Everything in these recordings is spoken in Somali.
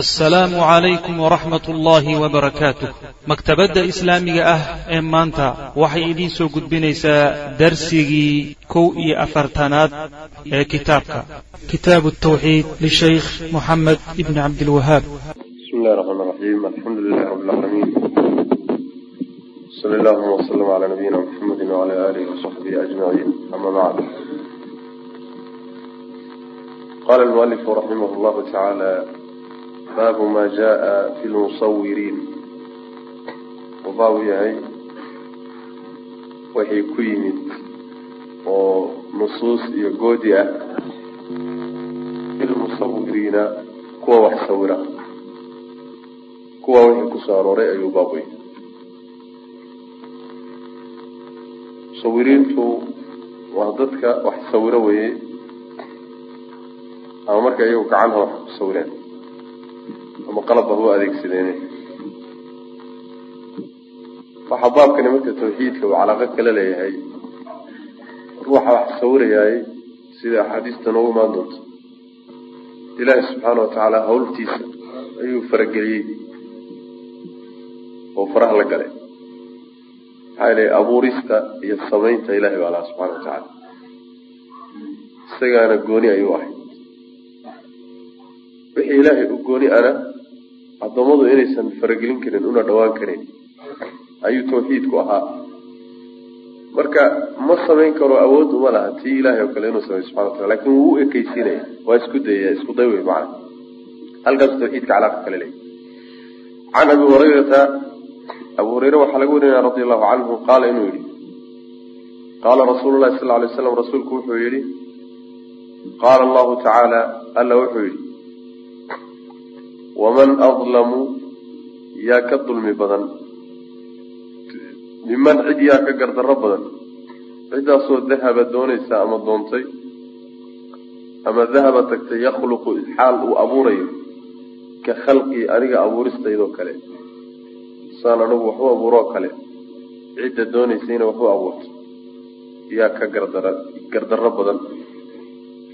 asalaamu calaykum waraxmat ullaahi wabarakaatuh maktabadda islaamiga ah ee maanta waxay idiin soo gudbinaysaa darsigii kow iyo afartanaad ee kitaabka. Kitaabu tawxiid lishaykh moxamed ibni cabdilwahaab bismi illahi raxmaan raxiim alxamdu lilahi rabbi lcaalamiin sali allahuma wasalam calaa nabiyina muxamedi wacala aalihi wasaxbihi ajmaciin ama bacd qala almualifu raximah llahu tacaala baabu ma jaa fi lmusawiriin baabu yahay waxay ku yimid oo nusuus iyo goodi ah. Fi lmusawiriina kuwa wax sawira. Kuwa wixii ku soo arooray ayuu baabu yahay. Musawiriintu waa dadka wax sawiro weye ama marka iyagu gacanha wax ku sawireen ama qalabba hu adeegsadeen waxaa baabkani marka tawxiidka uu calaaqo kala leeyahay ruuxa wax sawirayaay sida axaadiista noogu imaan doonto. Ilaahi subxaana watacaala hawltiisa ayuu farageliyey oo faraha la galay. Maxaa ilahay abuurista iyo samaynta ilahi baa laha subxana watacaala isagaana gooni ayuu ahay wixii ilaahay u gooni ana addoommadu inaysan faragelin karin una dhawaan karin. Ayuu tawxiidku ahaa. Marka ma samayn karo awood uma laha. Tii ilahay oo kale inuu sameyo subxana watala laakiin wuu u ekeysiinaya waa isku dayaya isku day wey macana halkaasu tawxiidka calaaqa kale leeyahy can abi hurayrata abu hureyre waxaa laga warinaya radi allahu canhu qaala inuu yihi qaala rasuulu lahi sal lay slam rasuulku wuxuu yihi qaala allahu tacaala alla wuxuu yihi waman adlamu yaa ka dulmi badan miman cid yaa ka gardarro badan ciddaasoo dahaba doonaysa ama doontay ama dahaba tagtay yakhluqu xaal uu abuurayo ka khalqii aniga abuuristaydoo kale saan anigu waxu abuuroo kale cidda doonaysayna waxu abuurto yaa ka gardara gardarro badan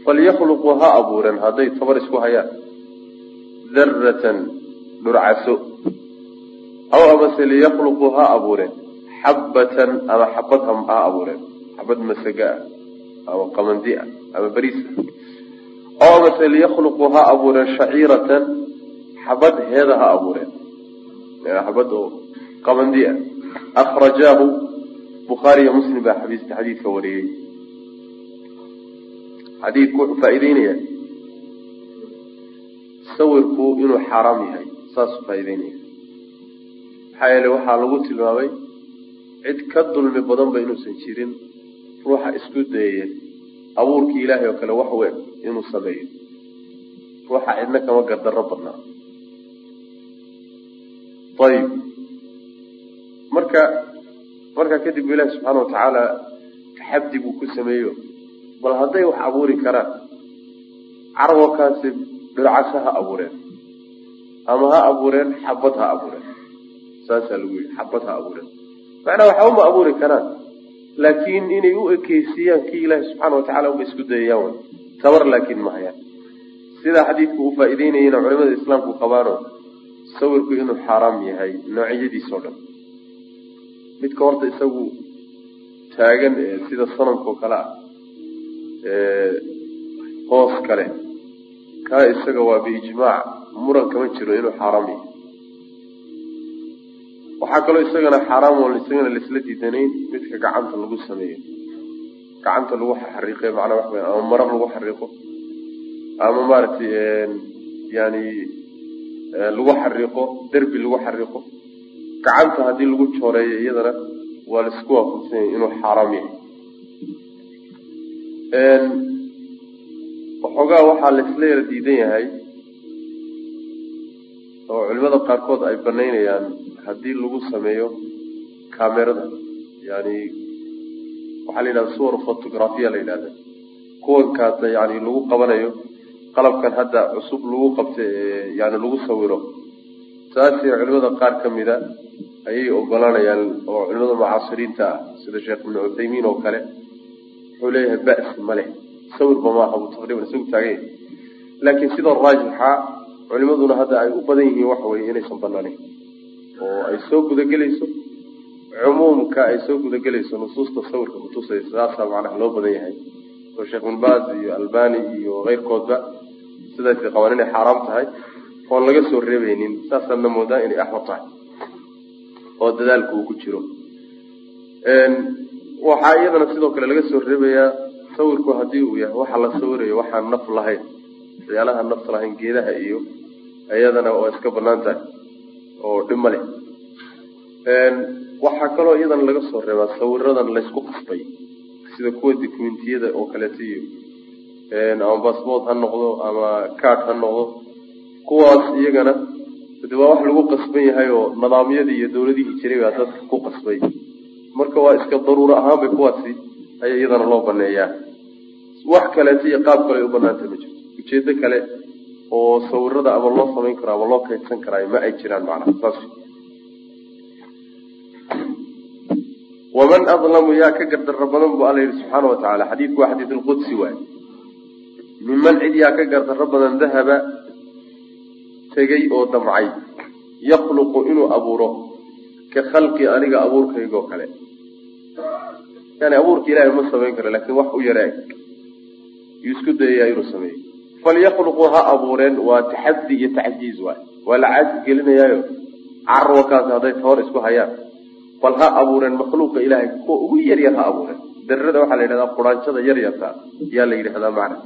falyakhluquu ha abuureen hadday tabar isku hayaan daratan dhurcaso aw amase liyakhluquu ha abuureen xabbatan ama xabad ha abuureen xabad masaga ah ama qamandi ah ama beriis ah. Aw amase liyakhluquu ha abuureen shaciiratan xabad heeda ha abuureen xabad oo qamandi ah. Akhrajaahu bukhaariyo muslim baa xadiiska wariyey. Xadiidku wuxuu faa'iideynaya sawirku inuu xaaraam yahay saasuu faa'ideynaya maxaa yeele waxaa lagu tilmaamay cid ka dulmi badanba inuusan jirin ruuxa isku dayaya abuurkii ilaahay oo kale wax weyn inuu sameeyo. Ruuxa cidna kama gardarro badnaa. Ayib. Marka markaa kadib ilaahi subxaana watacaala taxabdi buu ku sameeyo. Bal hadday wax abuuri karaan carwakaasi dhircasho ha abuureen ama ha abuureen xabad ha abuureen saasaa lagu yihi xabad ha abuureen macnaa waxba ma abuuri karaan. Laakiin inay u ekeysiiyaan kii ilaahi subxaana watacala uma isku dayayaan tabar laakiin ma hayaan. Sidaa xadiidku uu faa'iideynayana culimada islaamku qabaano sawirku inuu xaaraam yahay noocyadiisao dhan. Midka horta isagu taagan ee sida sanamka kale ah hoos kale kaa isaga waa biijmaac muran kama jiro inuu xaaraam yahay waxaa kaloo isagana xaaraam oo isagana laisla diidanayn midka gacanta lagu sameeyo. Gacanta lagu xariiqe macnaa wax ama maro lagu xariiqo ama maaragtay yani lagu xariiqo derbi lagu xariiqo gacanta haddii lagu jooreeyo iyadana waa la isku waafaqsanyay inuu xaaraam yahay waxoogaa waxaa laisla yara diidan yahay oo culimada qaarkood ay banaynayaan haddii lagu sameeyo camerada yani waxaa la yidhahda suwar photographiya la yidhahda kuwankaasa yani lagu qabanayo qalabkan hadda cusub lagu qabta yani lagu sawiro taasi culimada qaar kamida ayay ogolanayaan oo culimada mucaasiriinta ah sida sheekh ibnu cuthaymiin oo kale wuxuu leeyahay ba'si ma leh sawirba maaha buu taqriiban isagu taagan yahay laakiin sida raajixa culimaduna hadda ay u badan yihiin waxa weye inaysan banaanayn oo ay soo gudagelayso cumuumka ay soo gudagelayso nusuusta sawirka kutusaysa saasaa macnaha loo badan yahay. Oo sheekh bin iyo albani iyo keyrkoodba sidaasay qabaan inay xaaraam tahay oon laga soo reebaynin saasaadna moodaa inay axwad tahay. Oo dadaalka uu ku jiro. Waxaa iyadana sidoo kale laga soo reebayaa sawirku haddii uu yahay waxa la sawirayo waxaan naf lahayn waxyaalaha nafta lahayn geedaha iyo iyadana waa iska bannaan tahay oo dhib leh. Waxaa kaloo iyadana laga soo reebaa sawiradan laysku qasbay sida kuwa documentiyada oo kaleeto iyo ama basboort ha noqdo ama card ha noqdo kuwaas iyagana de waa wax lagu qasban yahay oo nidaamyadii iyo dawladihii jiray baa dadka ku qasbay. Marka waa iska daruuro ahaan bay kuwaasi ayaa iyadana loo baneeyaa wax kaleeto iyo qaab kale ay u banaanta ma jirto. Ujeedo kale oo sawirada ama loo samayn karo ama loo kaydsan karaayo ma ay jiraan macnaha saas. Waman adlamu yaa ka gardaro badan bu alla yihi subxaana watacaala xadiidku waa xadiid lqudsi waay minman cid yaa ka gardaro badan dahaba tegay oo damcay. Yakhluqu inuu abuuro ka khalqi aniga abuurkaygoo kale. Yani abuurka ilahay ma samayn karo laakiin wax u yara yuu isku dayayaa inuu sameeyo falyakluquu ha abuureen waa taxadi iyo tacjiiz waay. Waa la caajis gelinayaayo carwakaasi hadday toor isku hayaan. Bal ha abuureen makhluuqa ilahay kuwa ugu yaryar ha abuureen. Darada waxaa la yidhahdaa quraanjada yaryarta yaa la yidhahdaa macna.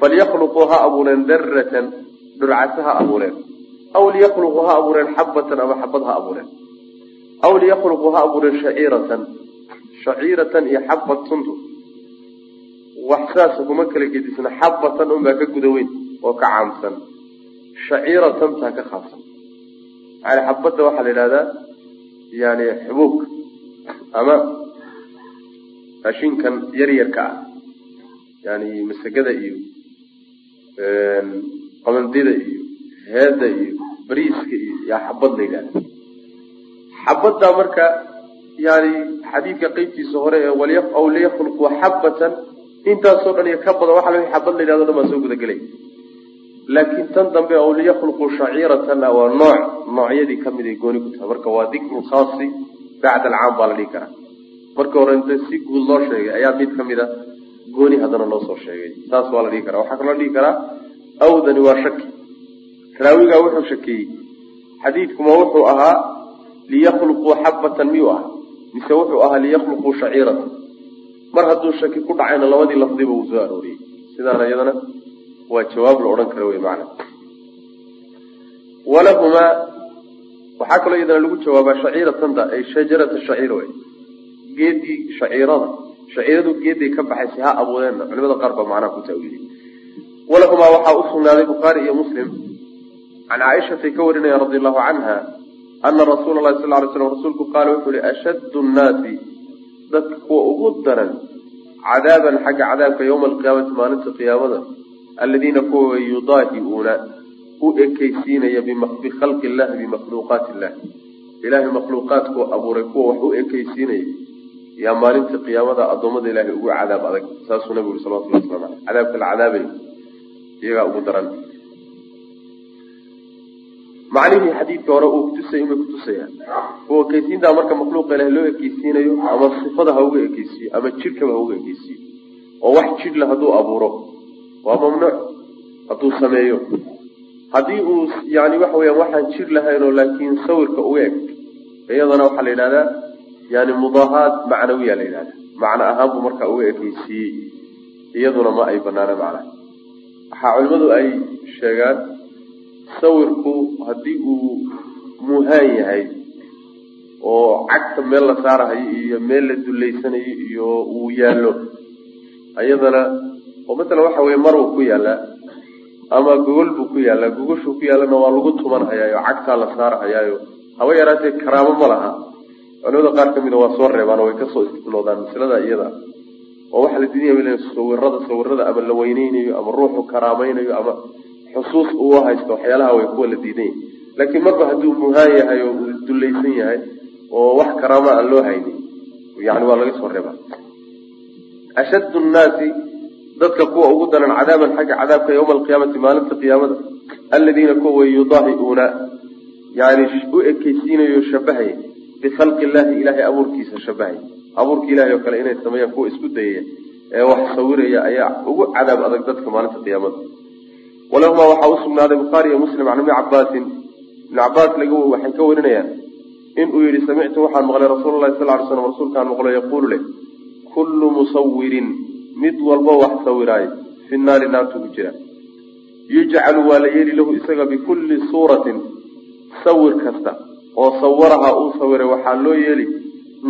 falyakluquu ha abuureen daratan dhurcase ha abuureen. Aw liyakluquu ha abuureen xabatan ama xabad ha abuureen. Aw liyakluquu ha abuureen shaciiratan. Shaciiratan iyo xabad tuntu wax saasa kuma kala gedisna xabatan unbaa ka guda weyn oo ka caamsan. Shaciiratan taa ka khaabsan yani xabadda waxaa la yidhahdaa yani xubuubka ama raashinkan yaryarka ah. Yani masagada iyo qamandida iyo heeda iyo bariiska iyo yaa xabad la yidhahda xabaddaa marka yani xadiidka qeybtiisa hore ee aw liyakluquu xabatan intaasoo dhan iyo ka badan waxa la xabad la yidhahdo dhan baa soo gudagelay. Laakiin tan dambe aw liyakluquu shaciiratanna waa nooc noocyadii ka mid ay gooni ku tahay. Marka waa dikru khaasi bacda alcaam baa la dhihi karaa. Marka hore inta si guud loo sheegay ayaa mid ka mid a gooni haddana loo soo sheegay. Saas waa la dhihi karaa. Waxaa kaloo dhihi karaa awdani waa shaki. Raawigaa wuxuu shakeeyey xadiidkuma wuxuu ahaa liyakluquu xabatan miyuu ahaa? Mise wuxuu ahaa liyakluquu shaciiratan mar hadduu shaki ku dhacayna labadii lafdiba uu soo arooriyey. Sidaana iyadana waa jawaab la odhan kara wey macana walahumaa waxaa kaloo iyadana lagu jawaabaa shaciiratanta ay shajarata shaciir wey geedii shaciirada shaciiradu geeday ka baxaysay ha abuureenna. Culimada qaar baa macnaha ku taawiliyey walahumaa waxaa usugnaaday bukhaari iyo muslim. Can caaishatay ka warinaya radi allahu canha ana rasuula lahi sal lay slam rasuulku qaala wuxuu yihi ashaddu nnaasi dadka kuwa ugu daran cadaaban xagga cadaabka yowma alqiyaamati maalinta qiyaamada aladiina kuwa yudaahiuuna u ekeysiinaya bikhalqi illahi bimakhluuqaati illahi ilahay makhluuqaadkuu abuuray kuwa wax u ekeysiinaya yaa maalinta qiyaamada addoommada ilahay ugu cadaab adag saasuu nabigu yuri salawatullah waslamu aleyh cadaabka la cadaabay iyagaa ugu daran macnihii xadiidka hore uu kutusay inbay kutusayaan u ekeysiintaa marka makhluuqa ilahay loo ekeysiinayo ama sifada ha uga ekeysiiyo ama jidhkaba ha uga ekeysiiyo oo wax jidhla hadduu abuuro. Waa mamnuuc hadduu sameeyo. Haddii uu yani waxa weyaan waxaan jir lahaynoo laakiin sawirka uga eg iyadana waxaa la yidhahdaa yani mudaahaad macnawiya la yidhahda macno ahaan markaa uga ekeysiiyey iyaduna ma ay banaana macnaha. Waxaa culimadu ay sheegaan sawirku haddii uu muhaan yahay oo cagta meel la saarahayo iyo meel la dullaysanayo iyo uu yaallo iyadana oo masalan waxa weye maruu ku yaallaa ama gogol buu ku yaallaa gogoshuu ku yaallana waa lagu tuman hayaayo cagtaa la saarhayaayo haba yaraatee karaamo ma laha. Culimada qaar ka mida waa soo reebaan oo way ka soo istisnoodaan masalada iyada. Oo waxaa la diidaya sawirada sawirada ama la weyneynayo ama ruuxu karaamaynayo ama xusuus uu haysto waxyaalaha way kuwa la diidan yahy laakiin marba hadduu muhaan yahay oo uu dullaysan yahay oo wax karaama aan loo haynin yani waa laga soo reebaa ashaddu nnaasi dadka kuwa ugu daran cadaaban xagga cadaabka yowma alqiyaamati maalinta qiyaamada aladiina kuwa way yudaahiuuna yani u ekeysiinayo shabahaya bikhalqi illahi ilahay abuurkiisa shabahaya abuurka ilahay oo kale inay sameeyaan kuwa isku dayaya ee wax sawiraya ayaa ugu cadaab adag dadka maalinta qiyaamada walahumaa waxaa usugnaaday bukhaari iyo muslim can ibni cabaasin ibni cabaas waxay ka warinayaan inuu yihi samictu waxaan maqlay rasuul lahi sal ly slam rasuulkaan maqlo yaquulu leh kullu musawirin mid walba wax sawiraayo fi naari naartu ku jira. Yujcalu waa la yeeli lahu isaga bikulli suuratin sawir kasta oo sawaraha uu sawiray waxaa loo yeeli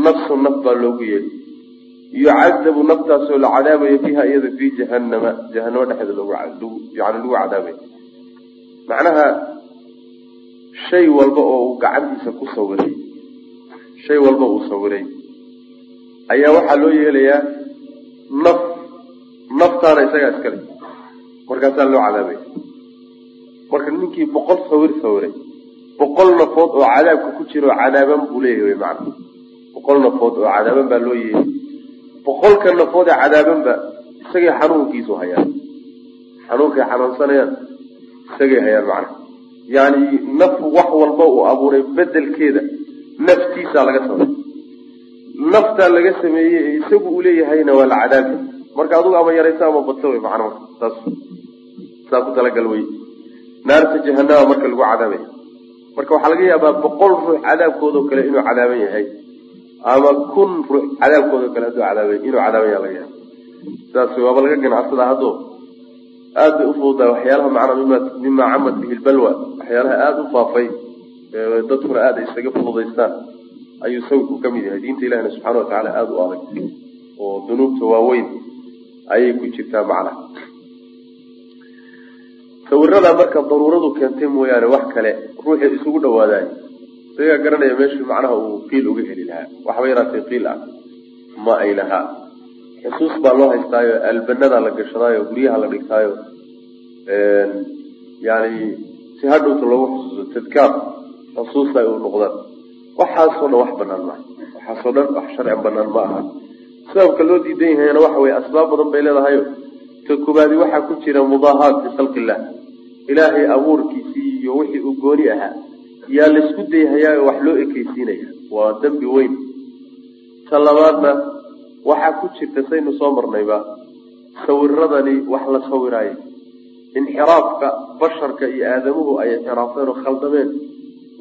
nafsu naf baa loogu yeeli yucadabu naftaasoo la cadaabayo fiiha iyada fii jahanama jahanamo dhexeeda yani lagu cadaabayo macnaha shay walba oo uu gacantiisa ku sawiray shay walba uu sawiray ayaa waxaa loo yeelayaa naf naftaana isagaa iskale markaasaa loo cadaabaya marka ninkii boqol sawir sawiray boqol nafood oo cadaabka ku jiro cadaaban buu leeyahay macna. Boqol nafood oo cadaaban baa loo yeeli boqolka nafood ee cadaabanba isagay xanuunkiisu hayaan. Xanuunkay xanuunsanayaan isagay hayaan macna. Yani naf wax walba uu abuuray bedelkeeda naftiisaa laga samey naftaa laga sameeyey ee isagu uu leeyahayna waa la cadaabi marka adugu ama yaraysa ama badsa wey macna marka saas saa ku talagal wey naarta jahanama marka lagu cadaabay. Marka waxaa laga yaabaa boqol ruux cadaabkoodao kale inuu cadaaban yahay ama kun ruux cadaabkoodao kale haduu cadaabay inuu cadaaban yaha laga yaaba saas waaba laga ganacsadaa haddo. Aad bay ufududaa waxyaalaha macnaa mima mima camad bihi lbalwa waxyaalaha aada u faafay dadkuna aada isaga fududaystaan. Ayuu sawirku ka mid yahay. Diinta ilahina subxana watacaala aada u adag. Oo dunuubta waaweyn ayay ku jirtaa macnaha. Sawiradaa marka daruuradu keentay mooyaane wax kale ruuxii isugu dhawaadaay isagaa garanaya meeshii macnaha uu qiil uga heli lahaa? Waxba yaraatay qiil ah? Ma ay lahaa xusuus baa loo haystaayo albanada la gashadaayo guryaha la dhigtaayo yani si hadhowta loogu xusuuso tadkaar xusuusta ay u noqdaan. Waxaasoo dhan wax banaan maaha waxaasoo dhan wax sharci banaan ma aha. Sababka loo diidan yahayna waxa weye asbaab badan bay leedahayo ta koobaadi waxaa ku jira mudaahaat bikhalqi illah ilaahay abuurkiisii iyo wixii uu gooni ahaa yaa laysku dayhayaayo wax loo ekeysiinaya waa dembi weyn. Ta labaadna waxaa ku jirta saynu soo marnayba sawiradani wax la sawiraayo inxiraafka basharka iyo aadamuhu ay inxiraafeen oo khaldameen.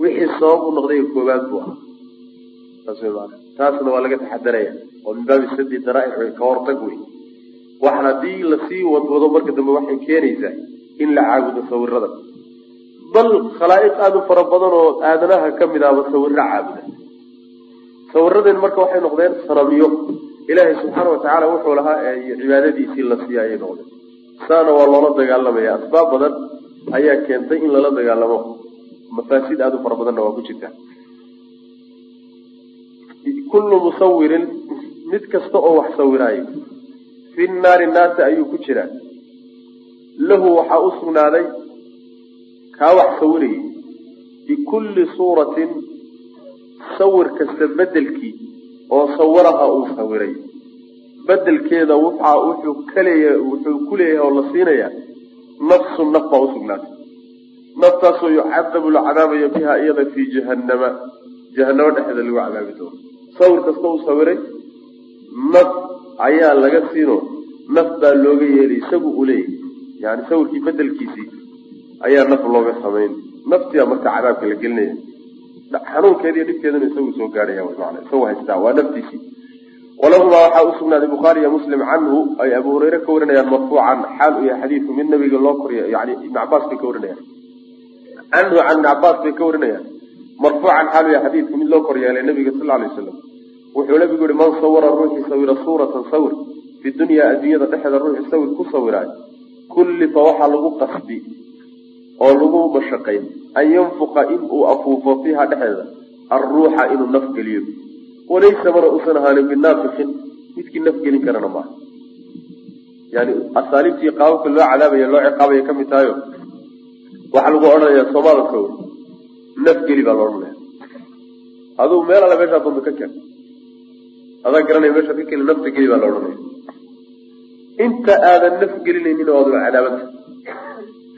Wixii sabab u noqday koobaad buu ahaa. Taasna waa laga taxadaraya oo min baabi sadi daraa'ic ka hortag wey waxan haddii la sii wadwado marka dambe waxay keenaysaa in la caabudo sawirada bal khalaa'iq aada u fara badan oo aadanaha ka mid ahba sawiro caabuda sawiradeen marka waxay noqdeen sanamiyo ilaahay subxaana watacaala wuxuu lahaa cibaadadiisii la siiya ayay noqdeen. Saana waa loola dagaalamaya. Asbaab badan ayaa keentay in lala dagaalamo. Mafaasid aada u fara badanna waa ku jirta. Kullu musawirin mid kasta oo wax sawiraayo. Fi naari naarta ayuu ku jiraa. Lahu waxaa u sugnaaday kaa wax sawirayay bikulli suuratin sawir kasta bedelkii oo sawiraha uu sawiray. Bedelkeeda waxaa wuxuu kaleeya wuxuu ku leeyahay oo la siinayaa nafsu naf baa usugnaatay naftaasoo yucadabu la biha iyada fii jahanama jahanamo dhexeeda lagu cadaabi doono. Sawir kasta uu sawiray naf ayaa laga siino. Naf baa looga yeelay isagu uu leeyahay. Yani sawirkii bedelkiisii ayaa naf looga samayn naftiia marka cadaabka la gelinaya. Xanuunkeeda iyo dhibkeedana isagu soo gaadhaya man isagu haystaa waa naftiisii walahumaa waxaa usugnaaday bukhaari iyo muslim canhu ay abu hureyre ka warinayaan marfuucan xaal u yahay xadiidku mid nabiga loo koriya yani ibn cabaas bay ka warinayaan. Canhu can ibni cabaas bay ka warinayaan. Marfuucan xaal u yahay xadiidku mid loo koryeelay nabiga sal alay wasalam wuxuu nabigu yihi man sawara ruuxii sawira suuratan sawir. Fi dunyaa adduunyada dhexeeda ruuxii sawir ku sawiraayo kullifa waxaa lagu qasbi oo lagu mashaqay an yanfuqa in uu afuufo fiiha dhexdeeda. Alruuxa inuu naf geliyo. Walaysa mana uusan ahaanin binaafikin midkii naf gelin karana maaha yani asaaliibtii qaababka loo cadaabaya loo ciqaabaya ka mid tahayo waxaa lagu odhanaya soomaalad ka weri naf geli baa la odhanaya adugu meel alla meeshaa doonta ka ken adaa garanaya meeshaad ka keli nafta geli baa la odhanaya inta aadan naf gelinaynin oo aduna cadaabanta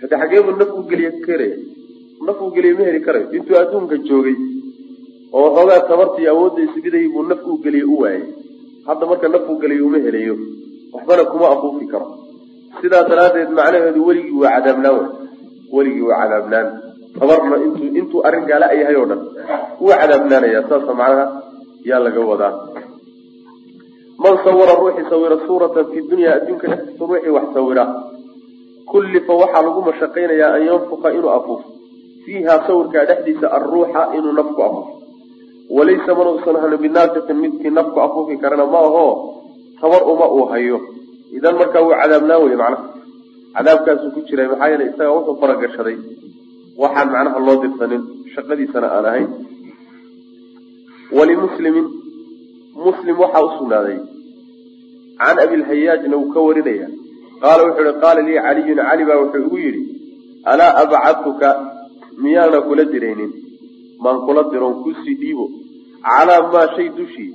hade xageebu naf u geliya karaya naf uu geliya ma heli karayo intuu adduunka joogay. Oo waxoogaa tabartii awoodda isbidayay buu naf uu geliya u waayay hadda marka naf uu geliya uma helayo waxbana kuma afuufi karo. Sidaa daraaddeed macnaheedu weligii waa cadaabnaan. Wey weligii waa cadaabnaan. Tabarna intuu intuu arrin gaala yahay oo dhan wuu cadaabnaanaya saasa macnaha yaa laga wadaa. Man sawira ruuxii sawira suuratan fi dunya adduunka dhexdiisa ruuxii wax sawira kullifa waxaa lagu mashaqaynayaa an yanfuka inuu afuufo fiiha sawirkaa dhexdiisa alruuxa inuu nafku afuufo walaysa manuusan ahani binaafiqin midkii nafku afuufi karana ma aho tabar uma uu hayo. Idan markaa wuu cadaabnaan wey macnaha cadaabkaasuu ku jiray maxaa yeele isaga wuxuu faragashaday. Waxaan macnaha loo dirsanin shaqadiisana aan ahayn. Walimuslimin muslim waxaa usugnaaday can abilhayaajna uu ka warinaya qaala wuxuu ihi qaala lii caliyun cali baa wuxuu igu yidhi alaa abcadtuka miyaana kula diraynin? Maan kula diroon ku sii dhiibo. Calaa maa shay dushii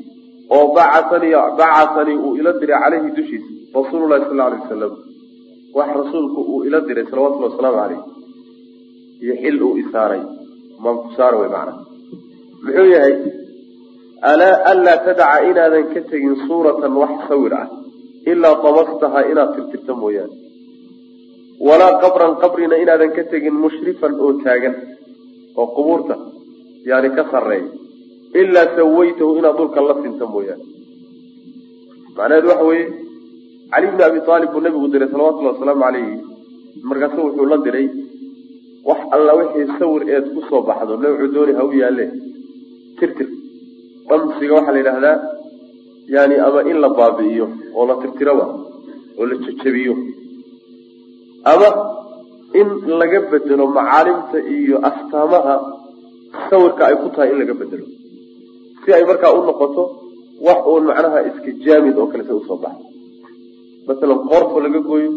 oo bacatanii bacatanii uu ila diray caleyhi dushiisa rasuululahi sal alay wasalam wax rasuulku uu ila diray salawatullhi wasalaamu caleyh iyo xil uu isaaray maan ku saara wey macana muxuu yahay alaa anlaa tadaca inaadan ka tegin suuratan wax sawir ah ilaa damastaha inaad tirtirta mooyaane. Walaa qabran qabrina inaadan ka tegin mushrifan oo taagan oo qubuurta yani ka sarreeya. Ilaa sawaytahu inaad dhulka la sinta mooyaane. Macnaheedu waxa weeye cali bni abi aalib buu nabigu diray salawatullahi wasalaamu calayhi. Markaasu wuxuu la diray wax alla wixii sawir eed ku soo baxdo nawcu dooni ha u yaalle. Tirtir. Damsiga waxaa la yidhaahdaa yani ama in la baabi'iyo oo la tirtiroba oo la jejebiyo. Ama in laga bedelo macaalimta iyo astaamaha sawirka ay ku tahay in laga bedelo. Si ay markaa u noqoto wax uun macnaha iska jaamid oo kale se u soo baxdo masalan qoorta laga gooyo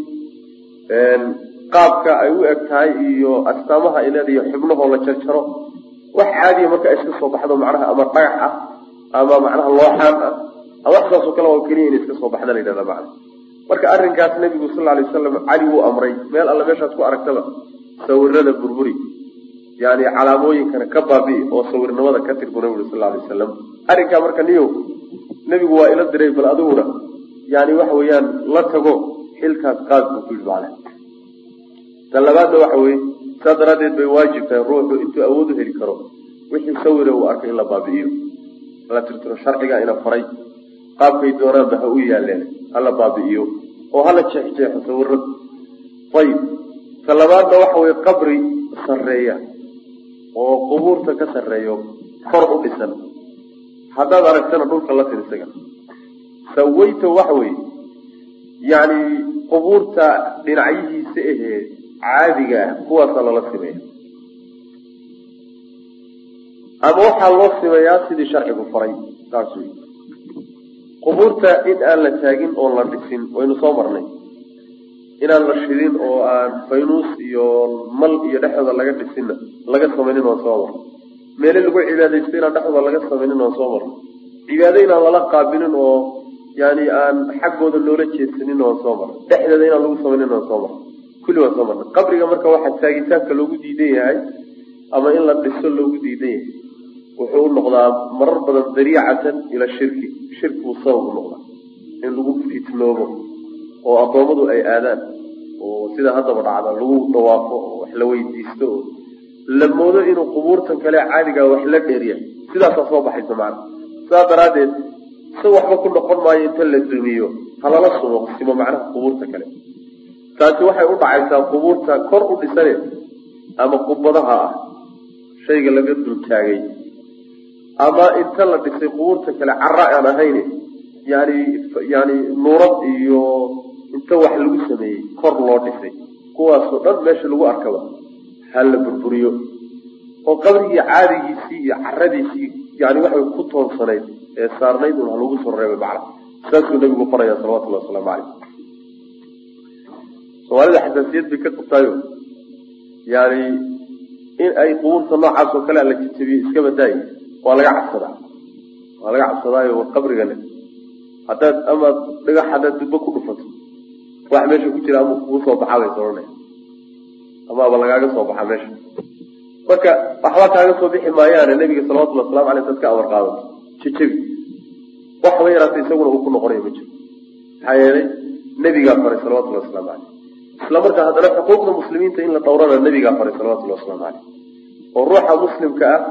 qaabka ay u eg tahay iyo astaamaha ay leedahay xubnahoo la jarjaro wax caadiya marka iska soo baxdo macnaha ama dhagax ah ama macnaha looxaan ah saasoo kale oo keliya in iska soo baxda la yidhahda macna marka arrinkaas nabigu sal alay wasalam cali wuu amray meel alle meeshaas ku aragtaba sawirada burburi yani calaamooyinkana ka baabi'i oo sawirnimada ka tir buu nabigu sal alay wasalam arrinkaa marka niyo nebigu waa ila diray bal adiguna yani waxa weeyaan la tago xilkaas qaad buu ku yidhi macna tan labaadna waxa weye saas daraaddeed bay waajib tahay ruuxu intuu awood u heli karo wixii sawira uu arkay in la baabi'iyo. La tirtiro sharciga ina faray qaabkay doonaanba ha u yaaleen hala baabi'iyo oo hala jeexjeexo sawirada ayib ta labaadna waxa weye qabri sarreeya oo qubuurta ka sarreeyo kor u dhisan. Haddaad aragtana dhulka la tir isaga sawayta waxa weeye yani qubuurta dhinacyihiisa ahee caadiga ah kuwaasa lala simeeya. Ama waxaa loo simeeyaa sidii sharcigu faray saas wey qubuurta in aan la taagin oon la dhisin waynu soo marnay. Inaan la shidin oo aan faynuus iyo mal iyo dhexdooda laga dhisinna laga samaynin waan soo marnay. Meele lagu cibaadaysto inaan dhexdooda laga samaynin waan soo marnay. Cibaado inaan lala qaabilin oo yani aan xaggooda loola jeedsanin waan soo marnay. Dhexdeeda inaan lagu samaynin waan soo marnay. Kulli waan soo marnay. Qabriga marka waxaa taagitaanka loogu diidan yahay ama in la dhiso loogu diidan yahay wuxuu u noqdaa marar badan dariicatan ila shirki shirki buu sabab u noqdaa in lagu fitnoobo oo addoommadu ay aadaan oo sida haddaba dhacda lagu dhawaafo oo wax la weydiisto oo la moodo inuu qubuurtan kale caadigaa wax la dheeriya sidaasaa soo baxaysa macana sidaas daraaddeed si waxba ku noqon maayo inta la dumiyo halala sumo simo macnaha qubuurta kale. Taasi waxay u dhacaysaa qubuurta kor u dhisane ama qubadaha ah. Shayga laga dultaagay ama inta la dhisay qubuurta kale cara aan ahayn yani yani nuurad iyo inta wax lagu sameeyey kor loo dhisay. Kuwaasoo dhan meesha lagu arkaba ha la burburiyo. Oo qabrigii caadigiisii iyo caradiisii yani waxay ku toonsanayd ee saarnayd un ha lagu soo reebay macna. Saasuu nabigu faraya salawatullahi wasalaamu caleyh soomaalida xasaasiyad bay ka qabtaayo yani in ay qubuurta noocaas oo kale la jajabiyo iska waa laga cabsadaa. Waa laga cabsadaayo qabrigale haddaad amaad dhagax haddaad dubbo ku dhufato wax meesha ku jira ama kugu soo baxaa bay soranaya amaaba lagaaga soo baxa meesha. Marka waxba kaaga soo bixi maayaane nabiga salawatullhi waslamu aleyh dad ka amar qaadato jejebi. Waxba yaraata isaguna uu ku noqonayo ma jiro. Maxaa yeelay nebigaa faray salawatullhi waslamu caleyh isla markaa haddana xuquuqda muslimiinta in la dhowrana nebigaa faray salawatullhi waslamu caleyh oo ruuxa muslimka ah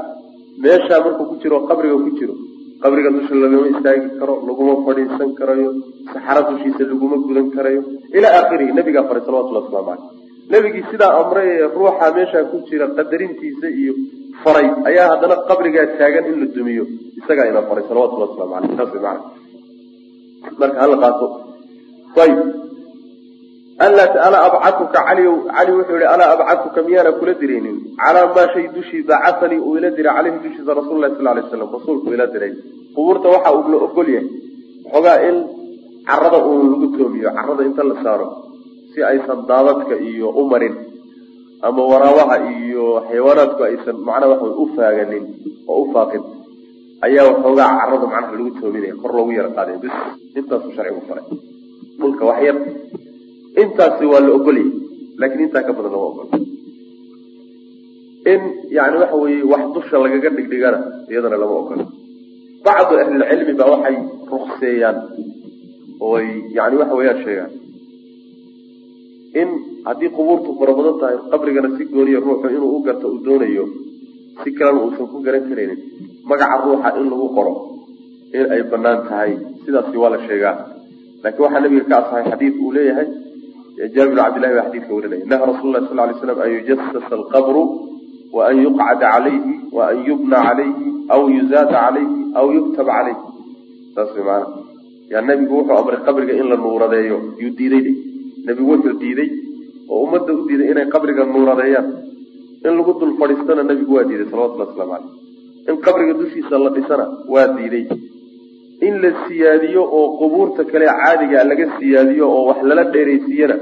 meeshaa markuu ku jiro qabriga ku jiro. Qabriga dusha lagama istaagi karo laguma fadhiisan karayo. Saxaro dushiisa laguma gudan karayo. Ilaa aakhirihi nebigaa faray salawatullahi waslamu caleyh nebigii sidaa amray ee ruuxa meeshaa ku jira qadarintiisa iyo faray ayaa haddana qabrigaa taagan in la dumiyo. Isagaa ina faray salawatullahi waslamu caleyh saas way marka hala qaato. Ayib alaa abcatuka cali wuxuu yihi alaa abcatuka miyaana kula diraynin calaa maa shay dushii bacatanii uu ila diray caleyhi dushiisa rasul lahi sal lay slam rasuulku ila diray qubuurta waxa uu la ogol yahay waxoogaa in carada uun lagu toomiyo carada inta la saaro si aysan daadadka iyo u marin ama waraabaha iyo xayawaanaadku aysan macnaa waxa u faaganin oo u faaqin ayaa waxoogaa carada macnaha lagu toominaya kor loogu yara qaadaya bis intaasuu sharcigu faray dhulka wax yar intaasi waa la ogolyay laakiin intaa ka badan lama ogol. In yani waxa weeye wax dusha lagaga dhigdhigana iyadana lama ogolo bacdu ahlilcilmi baa waxay rukseeyaan ooy yani waxa weeyaan sheegaan. In haddii qubuurtu fara tahay qabrigana si gooniya ruuxu inuu u garto uu doonayo si kalena uusan ku garan karaynin magaca ruuxa in lagu qoro in ay bannaan tahay sidaasi waa la sheegaa. Laakiin waxaa nabiga ka asahay xadiid uu leeyahay jaabir cabdillahi baa xadidka warinaya naha rasul sal lay slam an yujasasa alqabru wa an yuqcada calayhi wa an yubna calayhi aw yuzaada calayhi aw yuktaba calayhi saas way maana. Yaa nabigu wuxuu amray qabriga in la nuuradeeyo. Yuu diiday nebigu wuxuu diiday oo ummadda u diiday inay qabriga nuuradeeyaan. In lagu dul fadhiistana nebigu waa diiday salawatullah waslamu caleyh in qabriga dushiisa la dhisana waa diiday in la siyaadiyo oo qubuurta kale caadiga laga siyaadiyo oo wax lala dheeraysiiyana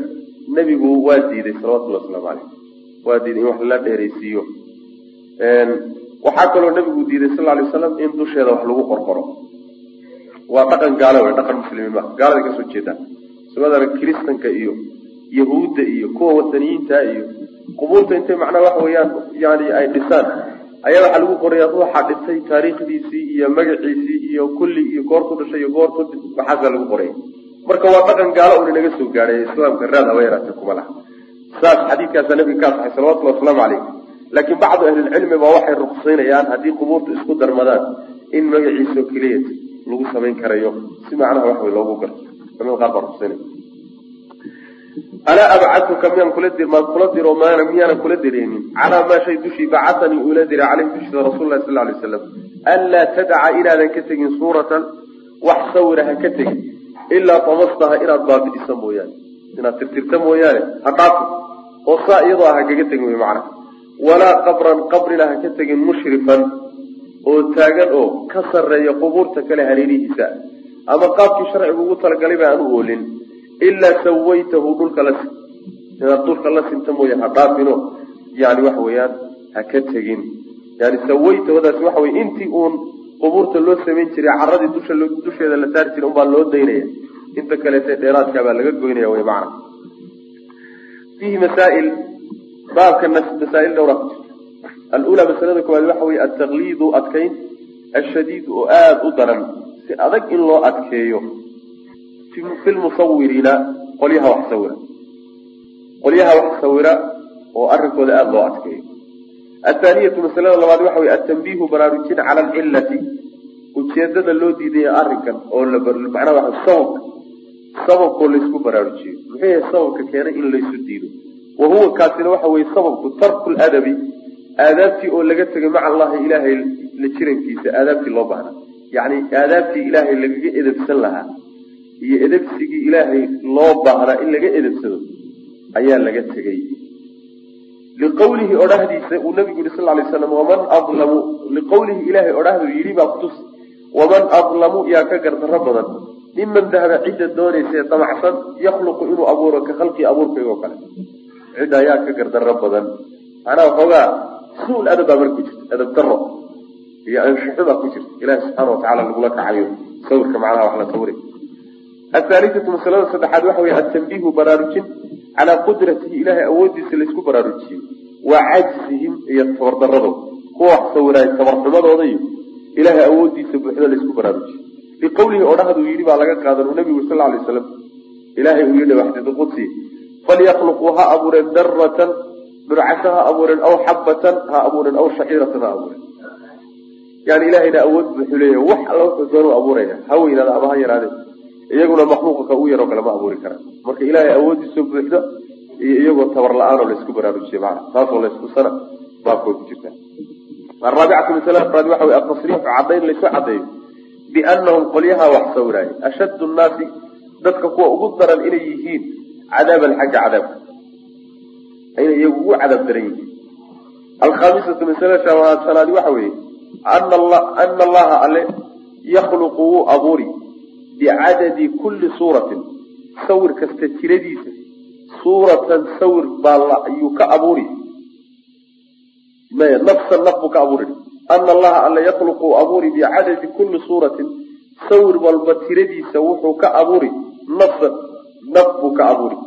nebigu waa diiday salawatullahi waslamu caleyh waa diiday in wax lala dheeraysiiyo. Waxaa kaloo nebigu diiday sal lay waslam in dusheeda wax lagu qorqoro. Waa dhaqan gaalo wey dhaqan muslimiin ma gaalada ka soo jeedaan. Sumadana kiristanka iyo yahuudda iyo kuwa wataniyiinta iyo qubuurta intay macnaha waxa weeyaan yani ay dhisaan ayaa waxaa lagu qoraya ruuxa dhintay taariikhdiisii iyo magaciisii iyo kulli iyo goortu dhashay iyo goortu waxaasaa lagu qoraya. Marka waa dhaqan gaalo un inaga soo gaadhay islaamka raad haba yaraatee kuma laha saas xadiidkaasaa nabiga ka asaxay salawatullahi wasalaamu calayh laakiin bacdu ahlilcilmi baa waxay ruqsaynayaan haddii qubuurtu isku darmadaan in magaciisao keliya lagu samayn karayo si macnaha wax loogu garto. Culimada qaar baa ruqsaynaya alaa abcatuka miyaan kula dir maan kula diro maana miyaanan kula diraynin calaa maa shay dushii bacatanii uula diray caleyhi dushiisa rasul lahi sal lay waslam anlaa tadaca inaadan ka tegin suuratan wax sawira ha ka tegin ilaa tamastaha inaad baabi'isa mooyaane. Inaad tirtirta mooyaane ha dhaafin oo saa iyadoo ah hakaga tegin wy macna. Walaa qabran qabrina ha ka tegin mushrifan oo taagan oo ka sarreeya qubuurta kale hareerihiisa ama qaabkii sharcigu ugu talagalay ba aan u oolin ilaa sawaytahu dhulka la inaad dhulka la sinta mooya ha dhaafino yani waxa weeyaan ha ka tegin yani sawaytahdaas waxa wey intii uun qubuurta loo samayn jiray caradii dusha dusheeda la saari jiray unbaa loo daynaya inta kaleete dheeraadkaa baa laga goynaya wy macna fiihi masaail baabka masaail dhowra ku jirta alula masalada koowaad waxa wey altaqliidu adkayn ashadiid oo aada u daran si adag in loo adkeeyo fi lmusawiriina qolyaha wax sawira. Qolyaha wax sawira oo arrinkooda aada loo adkeeyo. Athaaniyatu masalada labaad waxa wey atanbiihu baraarujin cala alcillati ujeedada loo diidaya arrinkan oo macnaa waa sababka sababkoo laysku baraarujiyo. Muxuu yahay sababka keenay in laysu diido. Wa huwa kaasina waxa weye sababku tarku ladabi aadaabtii oo laga tegay maca allahi ilaahay la jirankiisa aadaabtii loo baahna yacni aadaabtii ilaahay lagaga edebsan lahaa iyo edebsigii ilaahay loo baahnaa in laga edebsado ayaa laga tegey. Liqawlihi odhahdiisa uu nabigu yihi sal lay slam waman adlamu liqawlihi ilaahay odhahdu yidhi baa kutus waman adlamu yaa ka gardarro badan miman dahaba cidda doonaysa ee damacsan yakhluqu inuu abuuro ka khalqii abuurkaygo kale. Cidda ayaa ka gardarro badan. Macnaha waxoogaa su'ul adab baa marka ku jirta adab daro iyo anshaxo baa ku jirta ilahi subxaana watacala lagula kacayo. Sawirka macnaha wax la sawray athaalithatu masalada saddexaad waxa wey atanbiihu baraarujin calaa qudratihi ilahay awoodiisa laysku baraarujiyey wa cajzihim iyo tabardaradooda kuwa wax sawiraay tabarxumadooda iyo ilahay awoodiisa buuxda laysku baraarujiyey biqawlihi odhahaduu yidhi baa laga qaadan uu nabigu sal alay waslam ilahay uu yidhi waxdid qudsi falyakluquu ha abuureen daratan dhurcasho ha abuureen aw xabatan ha abuureen aw shaciiratan ha abuureen yani ilahayna awood buuxuu leeyahay wax alla wuxuu doonu abuuraya ha weynaada ama ha yaraadee iyaguna makhluuqa ka u yaroo kale ma abuuri karaan. Marka ilaahay awoodiisa buuxda iyo iyagoo tabar la'aanoo laysku baraarujiye maana taasoo laysku sana baabkooy ku jirta. Araabicatu afraad waxa wey atasriixu cadayn laysu cadeeyo bianahum qolyaha wax sawiraaya ashaddu nnaasi dadka kuwa ugu daran inay yihiin cadaaban xagga cadaabka inay iyagu ugu cadaab daran yihiin. Alkhamisatu masala shanaadi waxa weeye ana allaha alle yakhluqu wuu abuuri bicadadi kulli suuratin. Sawir kasta tiradiisa suuratan sawir baa ayuu ka abuuri. Maya nafsan naf buu ka abuuri. Ana allaha alla yakhluqu abuuri bicadadi kulli suuratin. Sawir walba tiradiisa wuxuu ka abuuri. Nafsan naf buu ka abuuri.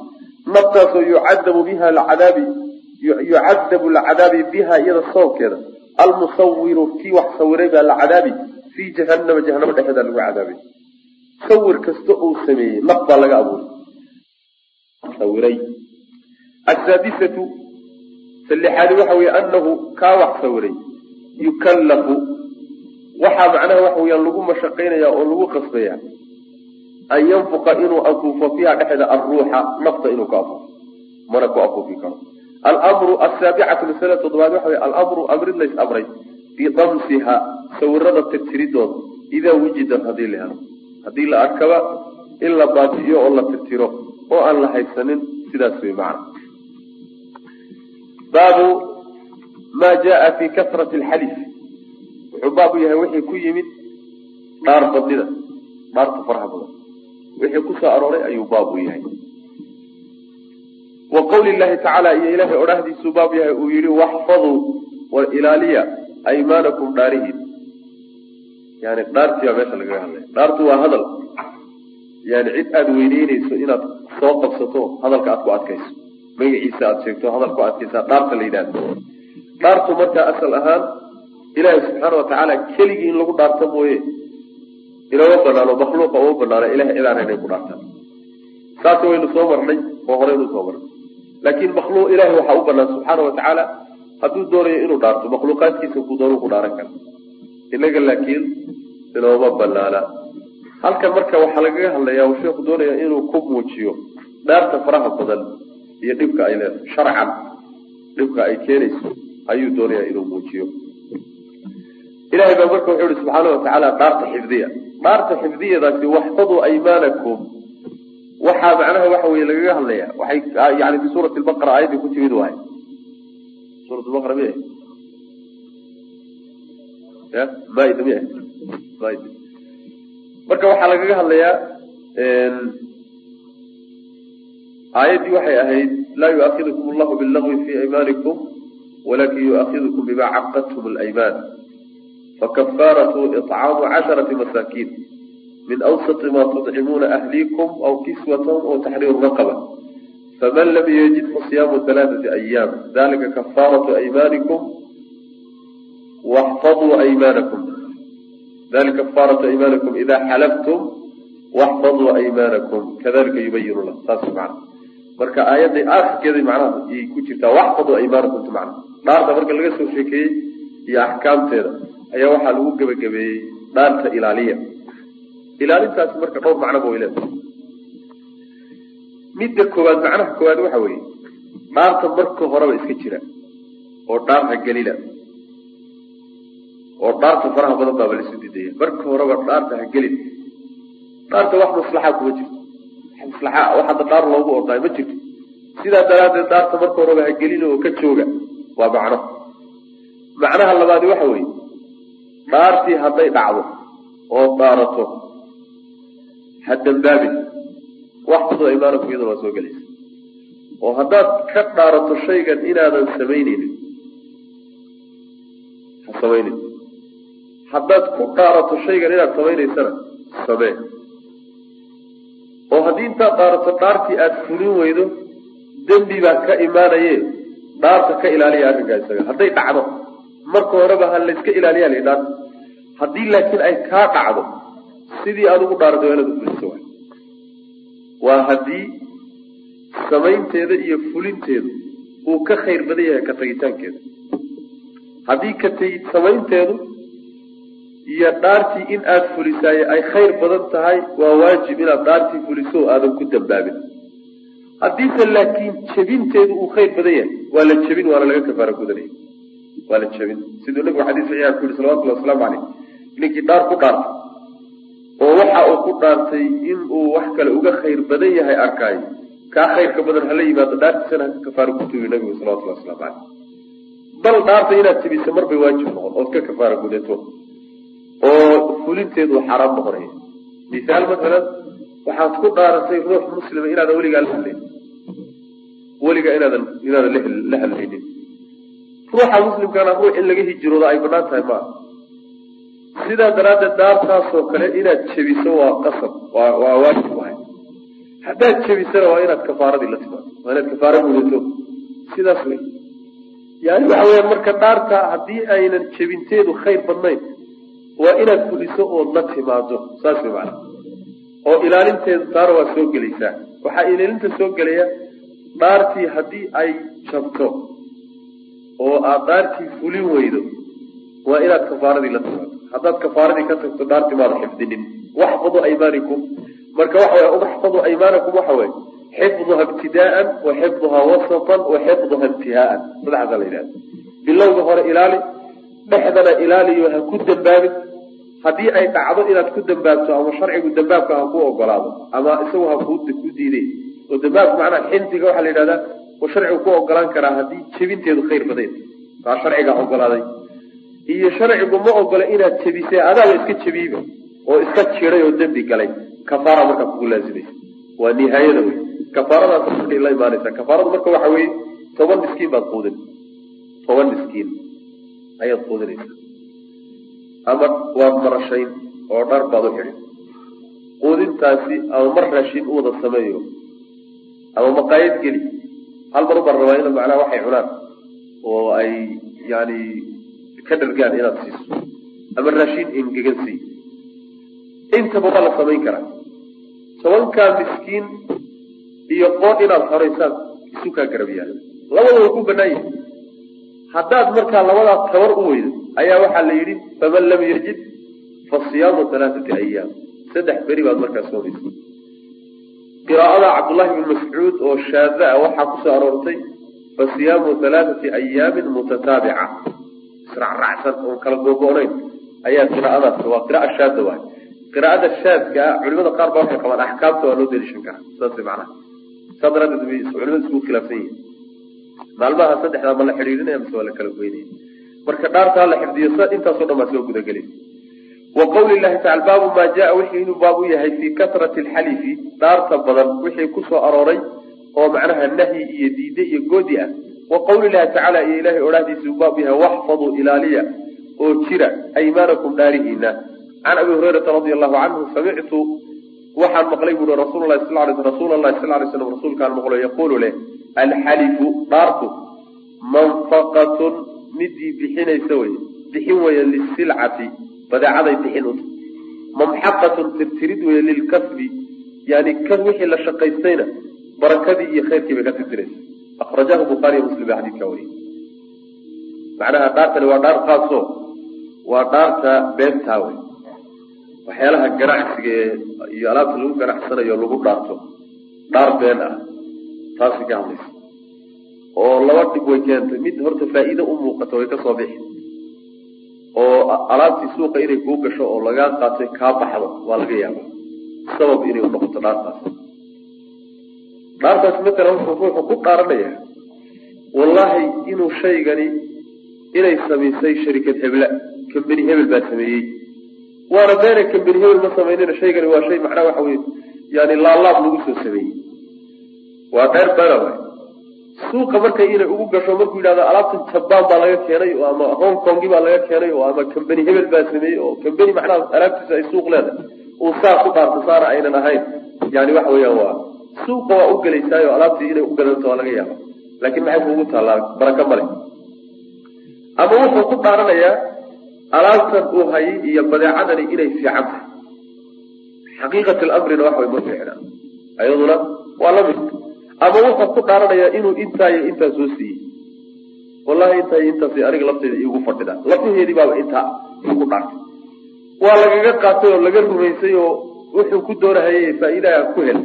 Naftaasoo yucadabu biha lcadaabi yucadabu lcadaabi biha iyada sababkeeda almusawiru kii wax sawiray baa la fii jahanama jahanamo dhexeeda lagu cadaabay sawir kasta uu sameeyey naf baa laga abuuray? Sawiray asaadisatu salixaadi waxa weeye anahu kaa wax sawiray yukallafu. Waxaa macnaha waxa weyaan lagu mashaqaynaya oo lagu qasbaya an yanfuqa inuu afuufo fiiha dhexeeda alruuxa nafta inuu ku afuufo. Mana ku afuufi karo. Almru asaabicatu masala toddobaad waxa wey alamru amrid lays amray bidamsiha sawirada tirtiridooda idaa wujidat haddii la helo haddii la arkaba in la baabi'iyo oo la tirtiro oo aan la haysanin sidaas wey macna. Baabu maa jaa fi kasrati alxalif wuxuu baabu yahay wixii ku yimid dhaar badnida dhaarta faraha badan. Wixii ku soo arooray ayuu baabu yahay. Wa qawli llahi tacaala iyo ilaahay odhahdiisuu baab yahay uu yihi waxfaduu war ilaaliya aymaanakum dhaarihiin yani dhaartii baa meesha lagaga hadlaya dhaartu waa hadal. Yani cid aada weyneyneyso inaad soo qabsato hadalka aad ku adkayso. Magaciisa aada sheegto hadal ku adkaysaa dhaarta la yidhahdo dhaartu markaa asal ahaan ilaahay subxaana watacaala keligii in lagu dhaarto mooye inama banaano makhluuqa uma banaano ilahay cidaan inay ku dhaartaan. Saas waynu soo marnay oo horeynu soo marnay. Laakiin makhluuq ilahay waxaa u banaan subxaana watacaala hadduu doonayo inuu dhaarto makhluuqaadkiisa ku doonu ku dhaaran kara inaga laakiin inooma banaana halkan marka waxaa lagaga hadlayaa uu sheekhu doonaya inuu ku muujiyo dhaarta faraha badan iyo dhibka ay leedahay. Sharcan dhibka ay keenayso ayuu doonaya inuu muujiyo. Ilahay baa marka wuxuu ihi subxaana watacaala dhaarta xifdiya. Dhaarta xifdiyadaasi waxfaduu aymaanakum. Waxaa macnaha waxa weye lagaga hadlaya waxay yani fi suurati lbaqara aayaddii ku timid wahay suurat lbaqara miya marka waxaa lagaga hadlayaa aayaddii waxay ahayd laa yuakidukum allahu billagwi fi aymaanikum walakin yuakidukum bima caqadtum alaymaan. Fakafaaratu icaamu casharati masaakiin. Min awsati ma tudcimuuna ahliikum aw kiswatahum aw taxriiru raqaba. Faman lam yajid fasiyaamu halaaثati ayaam dalika kafaaratu aymaanikum waxfaduu aymaanakum dalika kafaaratu aymaanikum ida xalaftum waxfaduu aymaanakum kadalika yubayin lah saas macna marka aayadda akhirkeeda macnaha yay ku jirtaa waxfaduu aymaanakum macna dhaarta marka laga soo sheekeeyey iyo axkaamteeda ayaa waxaa lagu gebagabeeyey dhaarta ilaaliya ilaalintaasi marka dhowr macnoba way leedahay midda koowaad macnaha koowaad waxa weeye dhaarta marka horeba iska jira oo dhaarta gelina oo dhaarta faraha badan baaba laisu didaya marka horeba dhaarta ha gelin. Dhaarta wax maslaxa kuma jirto. Maslaxa wax hadda dhaar loogu ordaay ma jirto. Sidaa daraaddeed dhaarta marka horeba ha gelina oo ka jooga waa macno. Macnaha labaadi waxa weeye dhaartii hadday dhacdo oo dhaarato ha dambaabin waxfaduu aymaanakum iyaduna waa soo gelaysa. Oo haddaad ka dhaarato shaygan inaadan samaynaynin ha samaynin haddaad ku dhaarato shaygan inaad samaynaysana samee oo haddii intaad dhaarato dhaartii aada fulin weydo dembi baa ka imaanaye dhaarta ka ilaaliya arrinkaa isaga. Hadday dhacdo marka horeba ha layska ilaaliya la dhaarta haddii laakiin ay kaa dhacdo sidii aad ugu dhaarata waa inaad ufuliso waay. Waa haddii samaynteeda iyo fulinteedu uu ka khayr badan yahay ka tagitaankeeda. Haddii ka tegi samaynteedu iyo dhaartii in aada fulisaaye ay khayr badan tahay waa waajib inaad dhaartii fuliso aadan ku dambaabin. Haddiise laakiin jebinteedu uu khayr badan yahay waa la jebin waana laga kafaara gudanaya waa la jebin. Siduu nabigu xadiis saxiixa ku yihi salawatullahi wasalaamu caleyh ninkii dhaar ku dhaartay oo waxa uu ku dhaartay inuu wax kale uga khayr badan yahay arkaayo kaa khayrka badan hala yimaado dhaartiisana haka kafaara gutubi nabigu salawatullahi waslamu caleyh bal dhaarta inaad jebiso marbay waajib noqon ood ka kafaara gudato fulinteedu xaaraam noqonaya misaal masalan waxaad ku dhaaratay ruux muslima inaadan weligaa la hadlaynin weligaa inaadan inaadan la hadlaynin ruuxa muslimkana ruux in laga hijiroodo ay bannaan tahay maaha sidaa daraaddeed daartaasoo kale inaad jebiso waa qasab waa waa waajib wahay haddaad jebisana waa inaad kafaaradii la timaado waa inaad kafaara gudato sidaas wey yani waxa weyaan marka dhaarta haddii aynan jebinteedu khayr badnayn waa inaad fuliso ood la timaado saas macana oo ilaalinteedu taana waa soo gelaysaa. Waxaa ilaalinta soo gelaya dhaartii haddii ay jabto oo aad dhaartii fulin weydo waa inaad kafaaradii la timaado haddaad kafaaradii ka tagto dhaartii maada xifdinin. Waxfadu aymaanikum. Marka waxa wey waxfadu aymaanakum waxa weye xifduha ibtidaaan wa xifduha wasatan wa xifduha intihaaan saddexaasaa la yidhahda bilowga hore ilaali dhexdana ilaaliyo ha ku dambaabin haddii ay dhacdo inaad ku dambaabto ama sharcigu dambaabka ha ku ogolaado ama isagu ha ku diiday oo dambaabka macnaa xindiga waxaa la yidhahdaa oo sharcigu ku ogolaan karaa haddii jebinteedu khayr badayn taa sharcigaa ogolaaday iyo sharcigu ma ogola inaad jebisay adaaba iska jebiyeyba oo iska jiray oo dembi galay. Kafaara markaa kugu laazimaysa waa nihaayada wey kafaaradaas markay la imaanaysaa kafaaradu marka waxa weeye toban miskiin baad quudin. Toban miskiin ayaad quudinaysaa ama waad marashayn oo dhar baad u xidhin quudintaasi ama mar raashin u wada sameeyo ama maqaayad geli. Hal mar ubaan rabaa inaad macnaha waxay cunaan oo ay yani ka dhargaan inaad siiso. Ama raashin engegan sii. Intaba waa la samayn karaa. Tobankaa miskiin iyo qoon inaad horaysaan isu kaa garab yaalla labada waa ku banaan yahay haddaad markaa labadaa tabar u weydo ayaa waxaa la yidhi faman lam yajid fa siyaamu halaathati ayaam saddex beri baad markaa soomaysa qiraa'ada cabdullahi bn mascuud oo shaada a waxaa ku soo aroortay fa siyaamu halaathati ayaamin mutataabica. Isracracsan oon kala googo-nayn ayaa qiraa'adaas waa qira'a shaada waay. Qiraa'ada shaadka culimada qaar baa waxay qabaan axkaamta waa loo deliishan karaa saas macnaha. Saa daraadeed bay culimada isugu khilaafsan yihiin maalmaha saddexdaa ma la xidhiirinaya mise waa la kala goynaya marka dhaartaa la xifdiyo intaasoo dhan baa soo gudagelay wa qawli llahi tacala baabu maa jaa wixii inuu baab u yahay fii kasrati alxalifi dhaarta badan wixii ku soo arooray oo macnaha nahyi iyo diide iyo goodi ah. Wa qawli llahi tacaala iyo ilahay odhahdiisa uu baab yahay waxfaduu ilaaliya oo jira aymaanakum dhaarihiina can abi hurayrata radia allahu canhu samictu waxaan maqlay buui rasul lahi sal l rasuul lahi sal lay slam rasuulkaan maqlo yaquulu leh alxalifu dhaartu manfaqatun midii bixinaysa wey bixin weeye lisilcati badeecaday bixin uta mamxaqatun tirtirid weeye lilkasbi yani kan wixii la shaqaystayna barakadii iyo khayrkii bay ka tirtiraysa akrajahu bukhaariy muslim baa xadiidka wariye macnaha dhaartani waa dhaar khaaso waa dhaarta beentaa wey waxyaalaha ganacsiga ee iyo alaabta lagu ganacsanayo lagu dhaarto dhaar been ah taasi ka hadlaysa. Oo laba dhib way keentay. Mid horta faa'iide u muuqata way ka soo bixi. Oo alaabtii suuqa inay kuu gasho oo lagaa qaatay kaa baxdo waa laga yaaba sabab inay unoqoto dhaartaas. Dhaartaas matalan wuxuu ku dhaaranaya wallahi inuu shaygani inay samaysay sharikad hebla. Kambeni hebel baa sameeyey waana kambeni hebel ma samaynina shaygani waa shay macnaha waxa weye yani laalaab lagu soo sameeyey. Waa dheer waay suuqa markay inay ugu gasho markuu yidhahdo alaabtan jabaan baa laga keenay oo ama hong kongi baa laga keenay oo ama kambeni hebel baa sameeyey oo kambeni macnaha alaabtiisa ay suuq leedahay. Uu saa ku dhaarto saana aynan ahayn. Yani waxa weeyaan waa suuqa waa u gelaysaayo alaabtii inay u gadanto waa laga yaaba laakiin maxay kuugu taallaa baraka male ama wuxuu ku dhaaranayaa alaabtan uu hayay iyo badeecadani inay fiican tahay. Xaqiiqat lamrina wax way ma fiicnaa ayaduna waa la mid. Ama wuxuu ku dhaaranayaa inuu intaa iyo intaa soo siiyey. Wallahi intaa iyo intaas aniga lafteyda iigu fadhida. Lafaheedii baaba intaa ku dhaartay. Waa lagaga qaatay oo laga rumaysay oo wuxuu ku doonahayay faa-iidaha ku hel.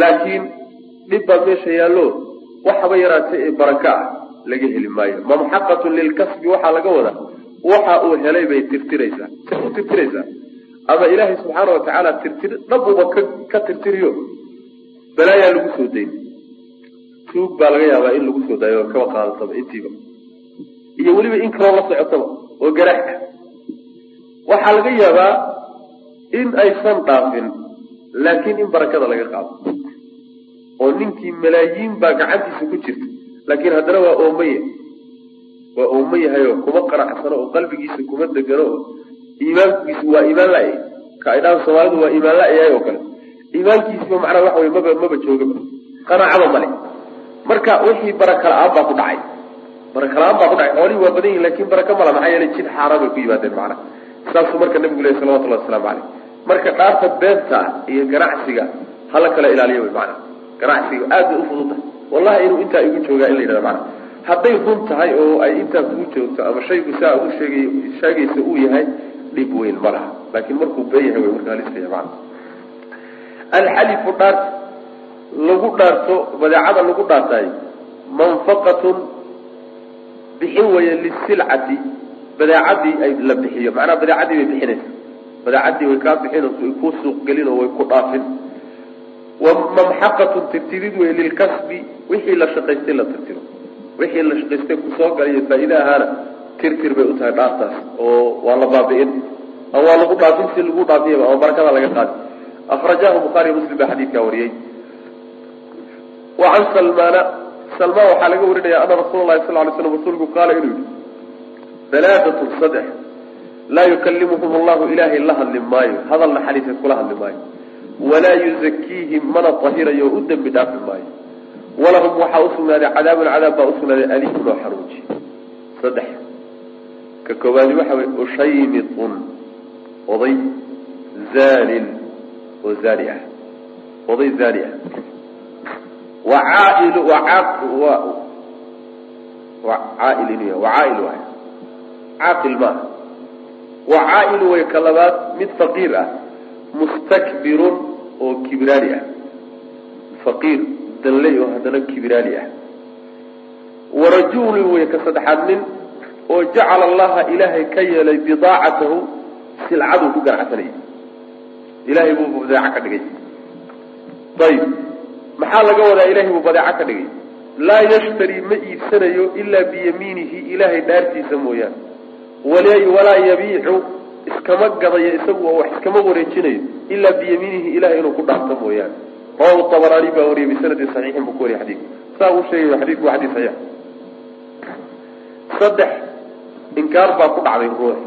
Laakiin dhib baa meesha yaallo. Waxaba yaraatay ee baraka ah laga heli maayo. Mamxaqatun lilkasbi waxaa laga wadaa waxa uu helay bay tirtiraysaa. U tirtiraysaa. Ama ilaahay subxaana watacaala tirtir dhabuba ka tirtiriyo. Balaayaa lagu soo dayn tuug baa laga yaabaa in lagu soo daayo kaba qaadataba intiiba. Iyo weliba in kaloo la socotaba oo garaax ah waxaa laga yaabaa in aysan dhaafin laakiin in barakada laga qaado. Oo ninkii malaayiin baa gacantiisa ku jirta laakiin haddana waa oomaya waa oomo yahayoo kuma qanacsano oo qalbigiisa kuma degano oo iimaankiisu waa iimaan la-ay. Ka ay dhahan soomaalidu waa iimaan la-yahay oo kale. Iimaankiisiba macnaha waxa wey maba maba joogaba qanaacaba male marka wixii baraka la'aan baa ku dhacay. Baraka la'aan baa ku dhacay. Xoolihii waa badan yihiin laakiin baraka mala maxaa yeelay jid xaaraan bay ku yimaadeen macnaha saasuu marka nabigu lehy salawatullahi wasalaamu caleyh marka dhaarta beenta iyo ganacsiga hala kala ilaaliyo wy maanaa ganacsiga aad bay ufududahay wallahi inuu intaa igu joogaa in la yidhahda macana hadday run tahay oo ay intaa kugu joogto ama shaygu saa u sheegay sheegaysa uu yahay dhib weyn ma laha. Laakiin markuu been yahay way marka haliskaya macana alxalifu dhaart lagu dhaarto badeecada lagu dhaartaay manfaqatun bixin weeye lisilcati badeecadii ay la bixiyo. Macnaha badeecadii bay bixinaysa. Badeecadii way kaa bixinayso way kuu suuq gelin oo way ku dhaafin. Wa mamxaqatun tirtirid wey lilkasbi wixii la shaqaystay la tirtiro wixii la shaqaystay ku soo galayo faa-ide ahaana tirtir bay u tahay dhaartaas oo waa la baabi'in. Ama waa lagu dhaafin si lagu dhaafiyaba ama barakada laga qaadi. Akhrajahu bukhaari muslim baa xadiidkaa wariyey. Wa can salmaana salmaan waxaa laga warinaya ana rasuula lahi sal ly slam rasuulku qaala inuu yihi alaadatun saddex laa yukalimuhum allahu ilaahay la hadli maayo hadal naxariiseed kula hadli maayo. Walaa yuzakiihim mana tahirayo oo u dembi dhaafi maayo walahum waxaa usugnaaday cadaabun cadaab baa usugnaaday aliimun oo xanuuji saddex. Ka koowaadi waxa wey ushaymitun oday zaanin oo zaani ah. Oday zaani ah. Wa caail wa wa caail inu yahay wa caail waay. Caaqil maaha wa caa'ilu way ka labaad mid faqiir ah. Mustakbirun oo kibraani ah. Faqiir danley oo haddana kibraani ah. Warajulun way ka saddexaad nin oo jacala allaha ilaahay ka yeelay bidaacatahu silcaduu ku ganacsanayay ilahay buu badeeco ka dhigay. Ayib maxaa laga wadaa ilahay buu badeeco ka dhigay? Laa yashtari ma iibsanayo ilaa biyamiinihi ilaahay dhaartiisa mooyaane. Walaa yabiicu iskama gadayo isagu oo wax iskama wareejinayo ilaa biyamiinihi ilahay inuu ku dhaarto mooyaane rawahu tabaraani baa wariyay bisanadin saxiixin buu ku wariyay xadiidku saa uu sheegay xadiidku waa xadiis saxiix saddex inkaar baa ku dhacday ruux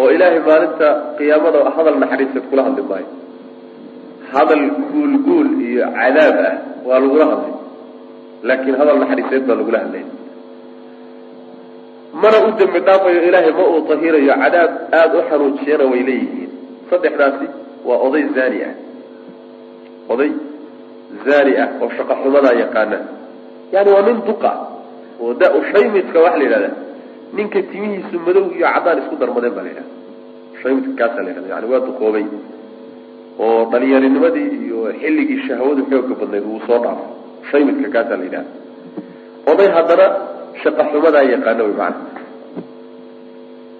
oo ilaahay maalinta qiyaamada hadal naxariiseed kula hadli maayo. Hadal guulguul iyo cadaab ah waa lagula hadlay. Laakiin hadal naxariiseed baa lagula hadlay. Mana u dembi dhaafayo ilaahay ma uu tahirayo cadaab aada u xanuujiyana way leeyihiin. Saddexdaasi waa oday zaani ah oday zaani ah oo shaqo xumadaa yaqaana. Yani waa nin duqa oo da- shaymidka waxa la yidhahda ninka timihiisu madow iyo caddaan isku darmadeen baa la yidhahda. Shaymidka la yidhahda yani waa duqoobay oo dhalinyarinimadii iyo xilligii shahwadu xooga badnayd wuu soo dhaafo shaymidka kaasaa la yidhahda. Oday haddana shaqa xumadaa yaqaana wy maana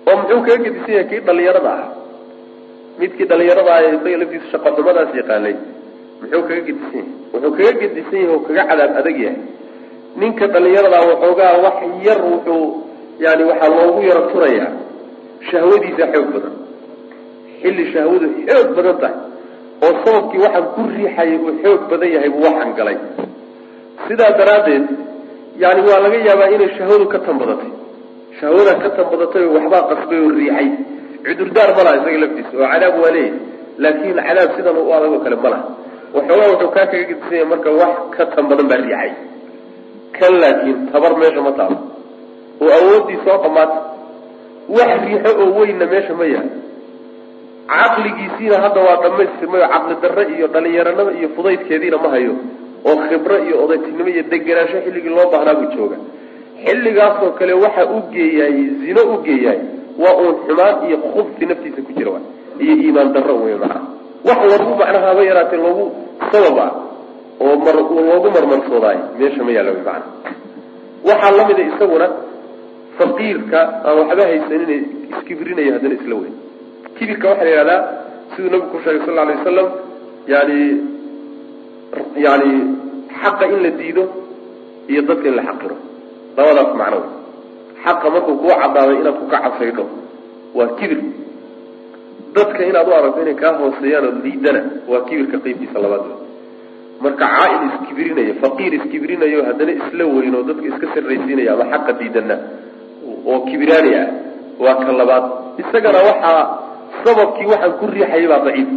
oo muxuu kaga gedisan yahay kii dhalinyarada ah midkii dhalinyarada ah isaga laftiisa shaqa xumadaas yaqaanay muxuu kaga gedisan yahay? Wuxuu kaga gedisan yahay oo kaga cadaab adag yahay. Ninka dhalinyaradaa waxoogaa wax yar wuxuu yani waxaa loogu yaro turayaa. Shahwadiisa xoog badan. Xilli shahwadu xoog badan tahay. Oo sababkii waxaan ku riixayay uu xoog badan yahay buu waxaan galay. Sidaa daraaddeed yani waa laga yaabaa inay shahwadu ka tanbadatay. Shahwadaa ka tanbadatay oo waxbaa qasbay oo riixay. Cudurdaar ma laha isaga laftiisa. Oo cadaab waa leeyahy laakin cadaab sidan u adag oo kale ma laha waxoogaa wuxuu kaa kaga gedisanya marka wax ka tan badan baa riixay kan laakiin tabar meesha ma taalo. Oo awoodii soo dhamaata wax riixo oo weynna meesha ma yahay caqligiisiina hadda waa dhamaystirmay oo caqli darre iyo dhalinyaranimo iyo fudaydkeediina ma hayo. Oo khibro iyo odaytinimo iyo degenaansho xilligii loo baahnaa buu jooga xilligaasoo kale waxa u geeyaay zino u geeyaay waa uun xumaan iyo khubsi naftiisa ku jira iyo iimaan darro wey macnaha wax loogu macnaha haba yaraatee loogu sabab ah oo mar loogu marmarsoodaay meesha ma yaalla wy macnaha waxaa lamida isaguna faqiirka aan waxba haysanin iskibrinaya haddana isla weyn. Kibirka waxaa la siduu nabigu ku sheegay sal alay wasalam yani yani xaqa in la diido iyo dadka in la xaqiro. Labadaas macno xaqa markuu kuu cadaaday inaad ku kacabsaydho waa kibir dadka inaad u aragto inay kaa hooseeyaan oo liidana waa kibirka qeybtiisa labaad. Marka caail iskibrinaya faqiir iskibirinayo haddana isla weyn dadka iska sarraysiinaya ama xaqa diidana oo kibiraani ah waa ka labaad. Isagana waxaa sababkii waxaan ku riixayay baa daciif.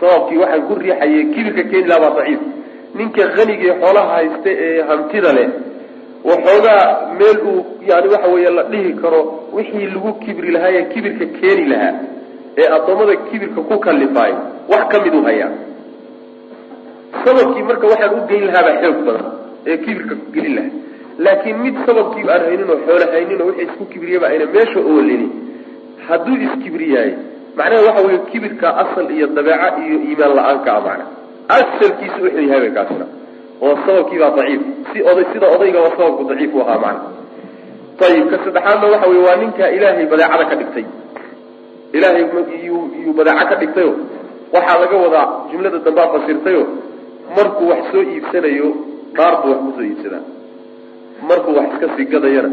Sababkii waxaan ku riixayay kibirka keeni laha baa daciif. Ninka hanigii xoolaha haysta ee hantida leh waxoogaa meel uu yani waxa weeye la dhihi karo wixii lagu kibri lahaa ee kibirka keeni lahaa ee addoommada kibirka ku kalifaay wax ka mid u hayaa. Sababkii marka waxaan u geyn lahaabaa xoog badan ee kibirka gelin lahaa. Laakiin mid sababkiiba aan haynin oo xoolo haynin oo wixii isku kibriyaba ayna meesha oolini hadduu iskibriyaay macnaha waxa weeye kibirka asal iyo dabeeca iyo iimaan la'aanka a macna asalkiisu wuxuu yahay bay kaasina oo sababkiibaa daciif. Si oday sida odaygaba sababku daciif u ahaa macna ayib ka saddexaadna waxa weye waa ninka ilaahay badeecada ka dhigtay ilaahay iyuu badeeco ka dhigtayo. Waxaa laga wadaa jumlada dambaa fasirtayo. Markuu wax soo iibsanayo dhaar buu wax ku soo iibsadaa markuu wax iska sii gadayana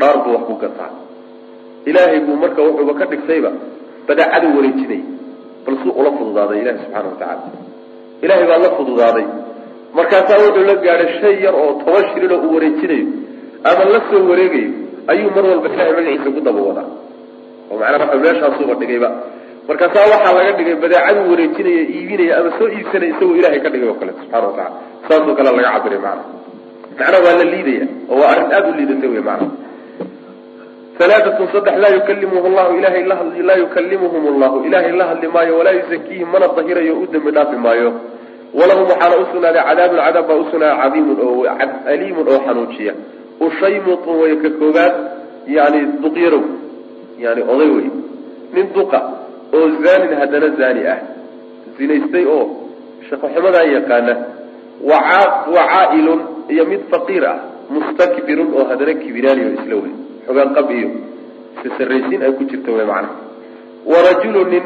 dhaar buu wax ku gataa ilaahay buu marka wuxuuba ka dhigtayba badeecada wareejinay bal suu ula fududaaday ilahi subxaana wa tacaala. Ilaahay baa la fududaaday. Markaasaa wuxuu la gaadhay shay yar oo toban shilin oo uu wareejinayo ama la soo wareegayo ayuu mar walba ilahay magaciisa ku daba wadaa oo macnaa waa meeshaasuuba dhigayba markaasaa waxaa laga dhigay badeecaduu wareejinaya iibinaya ama soo iibsanaya isagoo ilahay ka dhigay oo kale subxana wa tacala saasoo kale laga cabiray macna macnaa waa la liidaya oo waa arrin aada u liidata wey macna alaaatun saddex laa yukalimuhu llahu ilahay laa yukalimuhum llahu ilaahay la hadli maayo walaa yuzakiihim mana dahirayo u dembi dhaafi maayo. Walahum waxaana usugnaaday cadaabun cadaab baa usugnaaday cadiimun oo aliimun oo xanuujiya ushaymitun way ka koobaad yani duqyarow yani oday wey nin duqa oo zaanin haddana zaani ah. Zinaystay oo shaqoxumadaa yaqaana. Wa caailun iyo mid faqiir ah. Mustakbirun oo haddana kibiraani oo isla wey xogaan qab iyo sisaraysiin ay ku jirta wey macnaha warajulu nin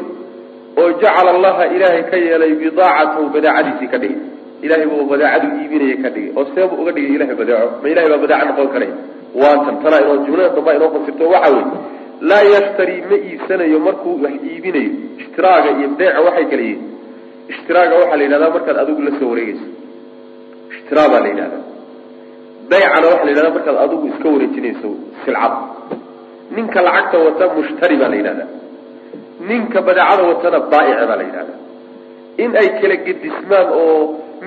oo jacala allaha ilaahay ka yeelay bidaacatahu badeecadiisii ka dhigay. Ilahay buu badeecadu iibinaya ka dhigay. Oo seebu uga dhigay ilahay badeeco ma ilahay baa badeeco noqon karay. Waa tan tanaa inoo jumlada dambaa inoo fasirto waxa wey laa yashtari ma iibsanayo markuu wax iibinayo. Ishtiraaga iyo beeca waxay kala yihiin. Ishtiraaga waxaa la yidhahdaa markaad adigu la soo wareegeyso ishtiraa baa la yidhahdaa. Baycana waxaa la yidhahdaa markaad adigu iska wareejinayso silcad. Ninka lacagta wata mushtari baa la yidhahdaa. Ninka badeecada watana baa'ica baa la yidhahdaa. In ay kala gedismaan oo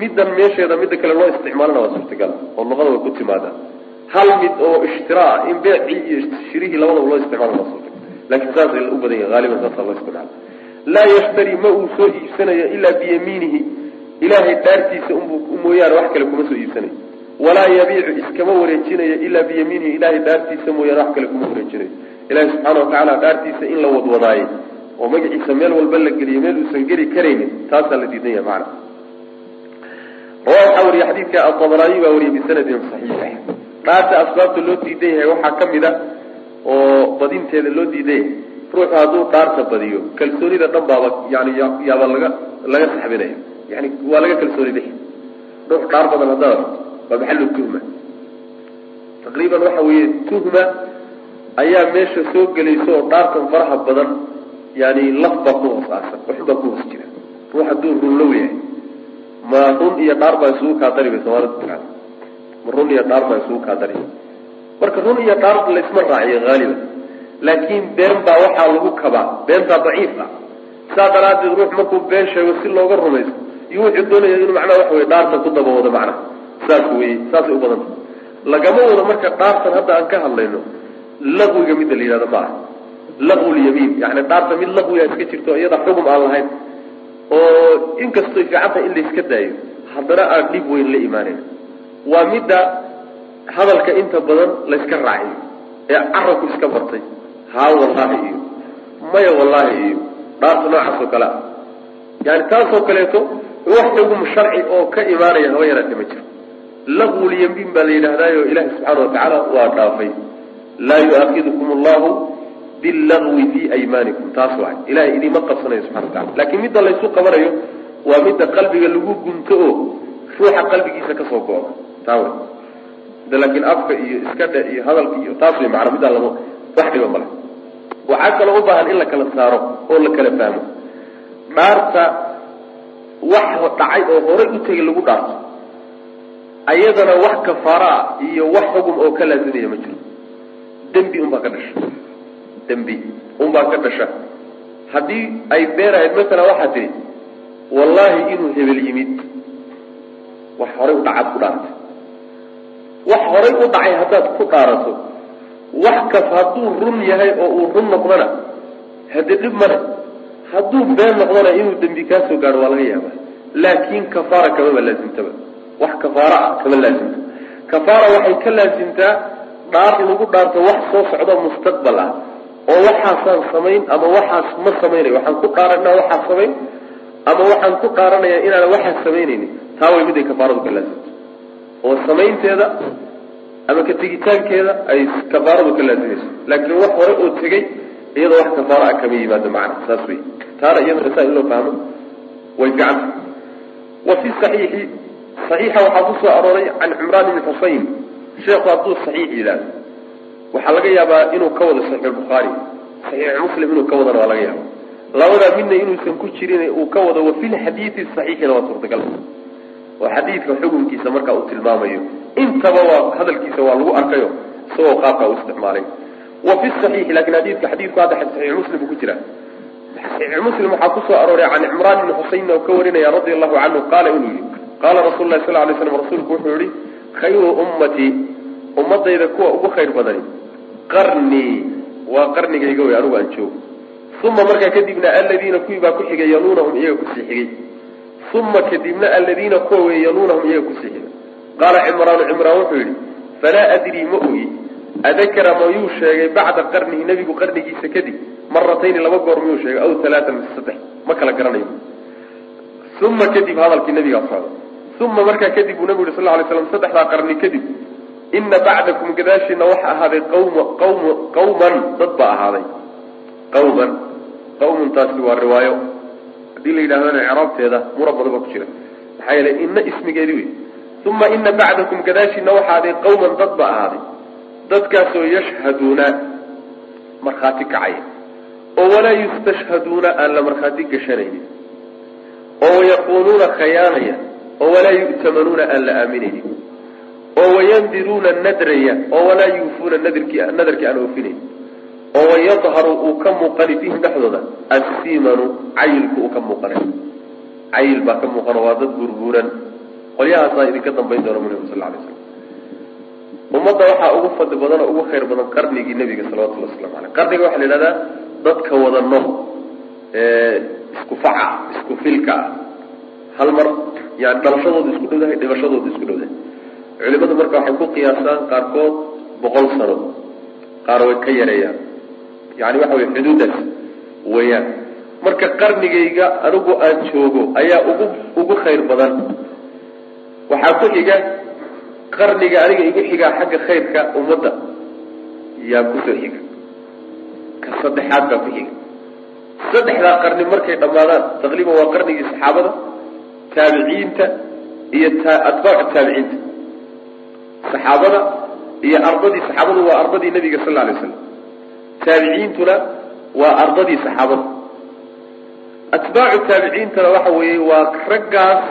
middan meesheeda midda kale loo isticmaalana waa suurtagal. Oo luqada way ku timaadaa hal mid oo ishtiraa in beecii iyo shirihii labadaba loo isticmaalo laakiin saasay u badan yahi haaliban saasa loo isticmaala laa yashtari ma uu soo iibsanayo ilaa biyamiinihi. Ilaahay dhaartiisa unbu mooyaane wax kale kuma soo iibsanayo. Walaa yabiicu iskama wareejinayo ilaa biyamiinihi ilahay dhaartiisa mooyaane wax kale kuma wareejinayo. Ilahi subxaana watacaala dhaartiisa in la wadwadaayo. Oo magaciisa meel walba la geliyo meel uusan geli karaynin taasaa la diidan yahay macana rawa waxaa wariye xadiidka atabaraani baa wariyay bisanadin saxiix dhaarta asbaabta loo diidan yahay waxaa ka mid a oo badinteeda loo diidan yahay ruuxu hadduu dhaarta badiyo kalsoonida dhan baaba yani yaaba laga laga saxbinaya yani waa laga kalsooni bixi ruux dhaar badan haddaad aragto waa maxalu tuhma. Taqriiban waxa weeye tuhma ayaa meesha soo gelaysa oo dhaartan faraha badan yani laf baa ku hoos aasan waxun baa ku hoos jira. Ruux hadduu runlow yahay ma run iyo dhaar baa isugu kaa dari bay soomaalida run iyo dhaar baa isugu kaa dari marka run iyo dhaar laysma raaciyo haaliban laakiin been baa waxaa lagu kabaa. Beentaa daciif ah. Saa daraaddeed ruux markuu been sheego si looga rumaysto iyo wuxuu doonaya inuu macnaha waxa wey dhaarta ku dabawado macnaha. Saas weye saasay u badanta lagama wado marka dhaartan hadda aan ka hadlayno laqwiga midda la yidhahdo ma aha laqwulyamiin yani dhaarta mid laqwiga iska jirto iyada xugum aan lahayn. Oo inkastoy fiicantahay in layska daayo haddana aan dhib weyn la imaanayn waa midda hadalka inta badan layska raaciyo ee carabku iska bartay. Haa wallaahi iyo maya wallaahi iyo dhaarta noocaas oo kale. Ah yani taasoo kaleeto wax xugum sharci oo ka imaanaya haba yaraatee ma jiro. Laqwulyamiin baa la yidhahdaayo ilahi subxaana watacaala waa dhaafay. Laa yuaakidukum allahu billagwi fi aymaanikum taas waay ilahay idinma qabsanayo subxana watacala laakiin midda laysu qabanayo waa midda qalbiga lagu gunto oo ruuxa qalbigiisa ka soo go-o taa wey midda laakiin afka iyo iska dhe iyo hadalka iyo taas way macana middaa lama wax dhiba male. Waxaa kaloo u baahan in la kala saaro oo la kala fahmo. Dhaarta wax dhacay oo horay u tegay lagu dhaarto ayadana wax kafaaraa iyo wax xugum oo ka laasimaya ma jiro. Dembi unbaa ka dhasha. Dembi unbaa ka dhasha. Haddii ay been ahayd masala waxaa tihi wallaahi inuu hebel yimid wax horay u dhacaad ku dhaartay wax horay u dhacay haddaad ku dhaarato. Wax kas hadduu run yahay oo uu run noqdona haddii dhib male hadduu been noqdona inuu dembi kaa soo gaadho waa laga yaaba laakin kafaara kamaba laasimtaba wax kafaara ah kama laasimto kafaara waxay ka laasimtaa dhaar lagu dhaarto wax soo socdo mustaqbal ah. Oo waxaasaan samayn ama waxaas ma samaynayo waxaan ku dhaaran inaan waxaas samayn ama waxaan ku dhaaranaya inaan waxaas samaynaynin taa way mid ay kafaaradu ka laasimto oo samaynteeda ama ka tegitaankeeda ay kafaaradu ka laasimayso laakiin wax hore oo tegey iyadoo wax kafaara ah kama yimaado macna saas wey taana iyadana saa in loo fahmo way ficanta wa fi saxiixi saxiixa waxaa ku soo arooray can cimraan ibni xusayn sheekhu hadduu saxiix yidhaahdo. Waxaa laga yaabaa inuu ka wado saxiix bukhaari saxiix muslim inuu ka wadana waa laga yaaba labadaa midna inuusan ku jirin uu ka wado wa fi lxadiidi saxiixina waa suurtagal oo xadiidka xukunkiisa markaa uu tilmaamayo. Intaba waa hadalkiisa waa lagu arkayo isagoo qaabkaa u isticmaalay. Wa fi saxiixi laakiin xadiidka xadiidku hadda saxiix muslim ku jira. Saxiix muslim waxaa ku soo arooray can cimraan ibni xusayn oo ka warinaya radia allahu canhu qaala inuu yihi qaala rasul lahi sal lay slam rasuulku wuxuu yihi khayru ummatii ummadayda kuwa ugu khayr badani qarnii waa qarnigayga wey anigu aan joogo. Uma markaa kadibna aladiina kuwii baa ku xigay yaluunahum iyaga ku sii xigay uma kadibna aladiina kuwa wey yaluunahum iyaga ku sii xigay qaala cimraanu cimraan wuxuu yihi falaa adrii ma ogi adakara mayuu sheegay bacda qarnihi nebigu qarnigiisa kadib maratayni laba goor miyuu sheegay aw alaatan mise saddex ma kala garanayo uma kadib hadalkii nabigaa socda uma markaa kadib buu nabigu yuri sal lay slam saddexdaa qarni kadib ina bacdakum gadaashiina waxa ahaaday qawma qawm qawman dad baa ahaaday qawman qawmuntaasi waa riwaayo haddii la yidhahdana icraabteeda mura badan baa ku jira. Maxaa yeelay ina ismigeedi wey uma ina bacdakum gadaashiina waxa ahaaday qawman dad baa ahaaday. Dadkaasoo yashhaduuna. Markhaati kacaya oo walaa yustashhaduuna aan la markhaati gashanaynin. Oo wayaquuluuna khayaanaya. Oo walaa yu'tamanuuna aan la aaminaynin. Oo wayandiruuna nadraya. Oo walaa yuufuuna nadarkii nadarkii aan oofinayn oo wayadharu uu ka muuqani fihim dhexdooda assimanu cayilku uu ka muuqanay cayil baa ka muuqana waa dad burburan. Qolyahaasaa idinka dambayn doona mu nabi sal lay slam ummadda waxaa ugu fadli badan oo ugu khayr badan qarnigii nebiga salawatullhi waslamu aleyh qarniga waxaa la yidhahdaa dadka wada nool ee isku faca isku filka. Ah hal mar yani dhalashadooda isku dhowdahay dhibashadooda isku dhowdahay. Culimadu marka waxay ku qiyaasaan qaarkood boqol sano. Qaar way ka yareeyaan yani waxa wey xuduudaas weeyaan. Marka qarnigayga anigu aan joogo ayaa ugu ugu khayr badan. Waxaa ku xiga qarniga aniga igu xigaa xagga khayrka ummadda. Yaa ku soo xiga. Ka saddexaad baa ku xiga. Saddexdaa qarni markay dhammaadaan taqriiban waa qarnigii saxaabada taabiciinta iyo atbaacu taabiciinta. Saxaabada iyo ardadii saxaabadu waa ardadii nabiga sal alay slam taabiciintuna waa ardadii saxaabada atbaacu taabiciintana waxa weeye waa raggaas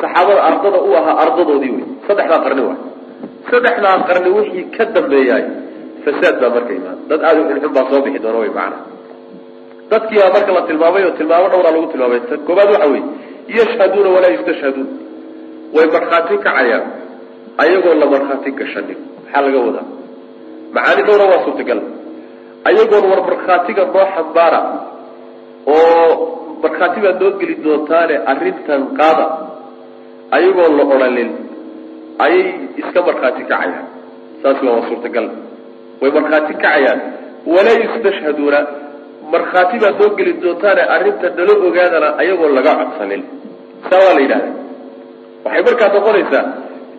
saxaabada ardada u ahaa ardadoodii wey saddexdaa qarni waa. Saddexdaa qarni wixii ka dambeeyaay fasaad baa marka imaan. Dad aada u xunxun baa soo bixi doona way macana dadkii baa marka la tilmaamay oo tilmaamo dhowraa lagu tilmaamay. Koobaad waxa weeye yashhaduuna walaa yustashhaduun. Way markhaati kacayaan ayagoon la markhaati gashanin. Maxaa laga wadaa? Macaani dhowra waa suurtagal ayagoon war markhaatiga noo xambaara oo markhaati baad noo geli doontaane arrintan qaada ayagoon la odhanin ayay iska markhaati kacayaan. Saasna waa suurtagal. Way markhaati kacayaan. Walaa yustashhaduuna markhaati baad noo geli doontaane arrinta nala ogaadana ayagoon laga codsanin. Saa waa la yidhahda waxay markaa noqonaysaa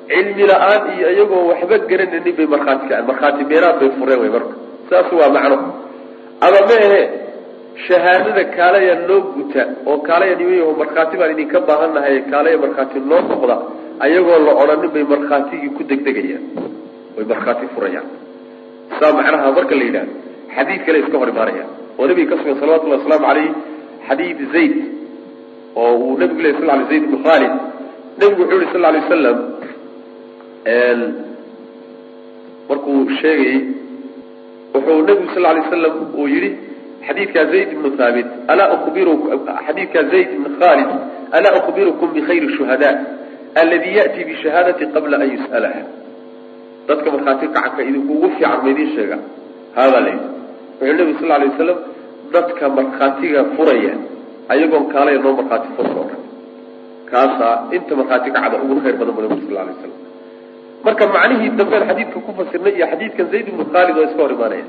cilmi la'aan iyo iyagoo waxba garanaynin bay markhaati kaceen markhaati beeraad bay fureen way marka saas waa macno. Ama ma ahe shahaadada kaalaya noo guta oo kaalaya nimayaho markhaati baan idinka baahannahay kaalaya markhaati noo noqda ayagoo la odhanin bay markhaatigii ku degdegayaan way markhaati furayaan. Saa macnaha marka la yidhahdo xadiid kale iska hor imaanaya. Oo nabiga ka sugan salawatullahi wasalaamu calayh xadiid zayd oo uu nabigu ley sal lay zayd ibnu khaalid. Nabigu wuxuu yihi sal alay wasalam markuu sheegayey wuxuu nabigu sal lay wasalam uu yihi xadiidkaa zayd ibnu ubiru xadiidkaa zayd ibnu khaalid alaa ukhbirukum bikhayri shuhada aladi ya'ti bishahaadati qabla an yus'alaha? Dadka markhaati kacanka idinkuugu fiican ma idiin sheega. Haadaa la yidhi wuxuu nabigu sal lay wasalam dadka markhaatiga furaya ayagoon kaalaya noo markhaati furka o dhan kaasaa inta markhaati kacda ugu khayr badan bu nabigu sal lay waslam marka macnihii dambean xadiidka ku fasirnay iyo xadiidkan zayd ibnu khaalid oo iska hor imaanaya.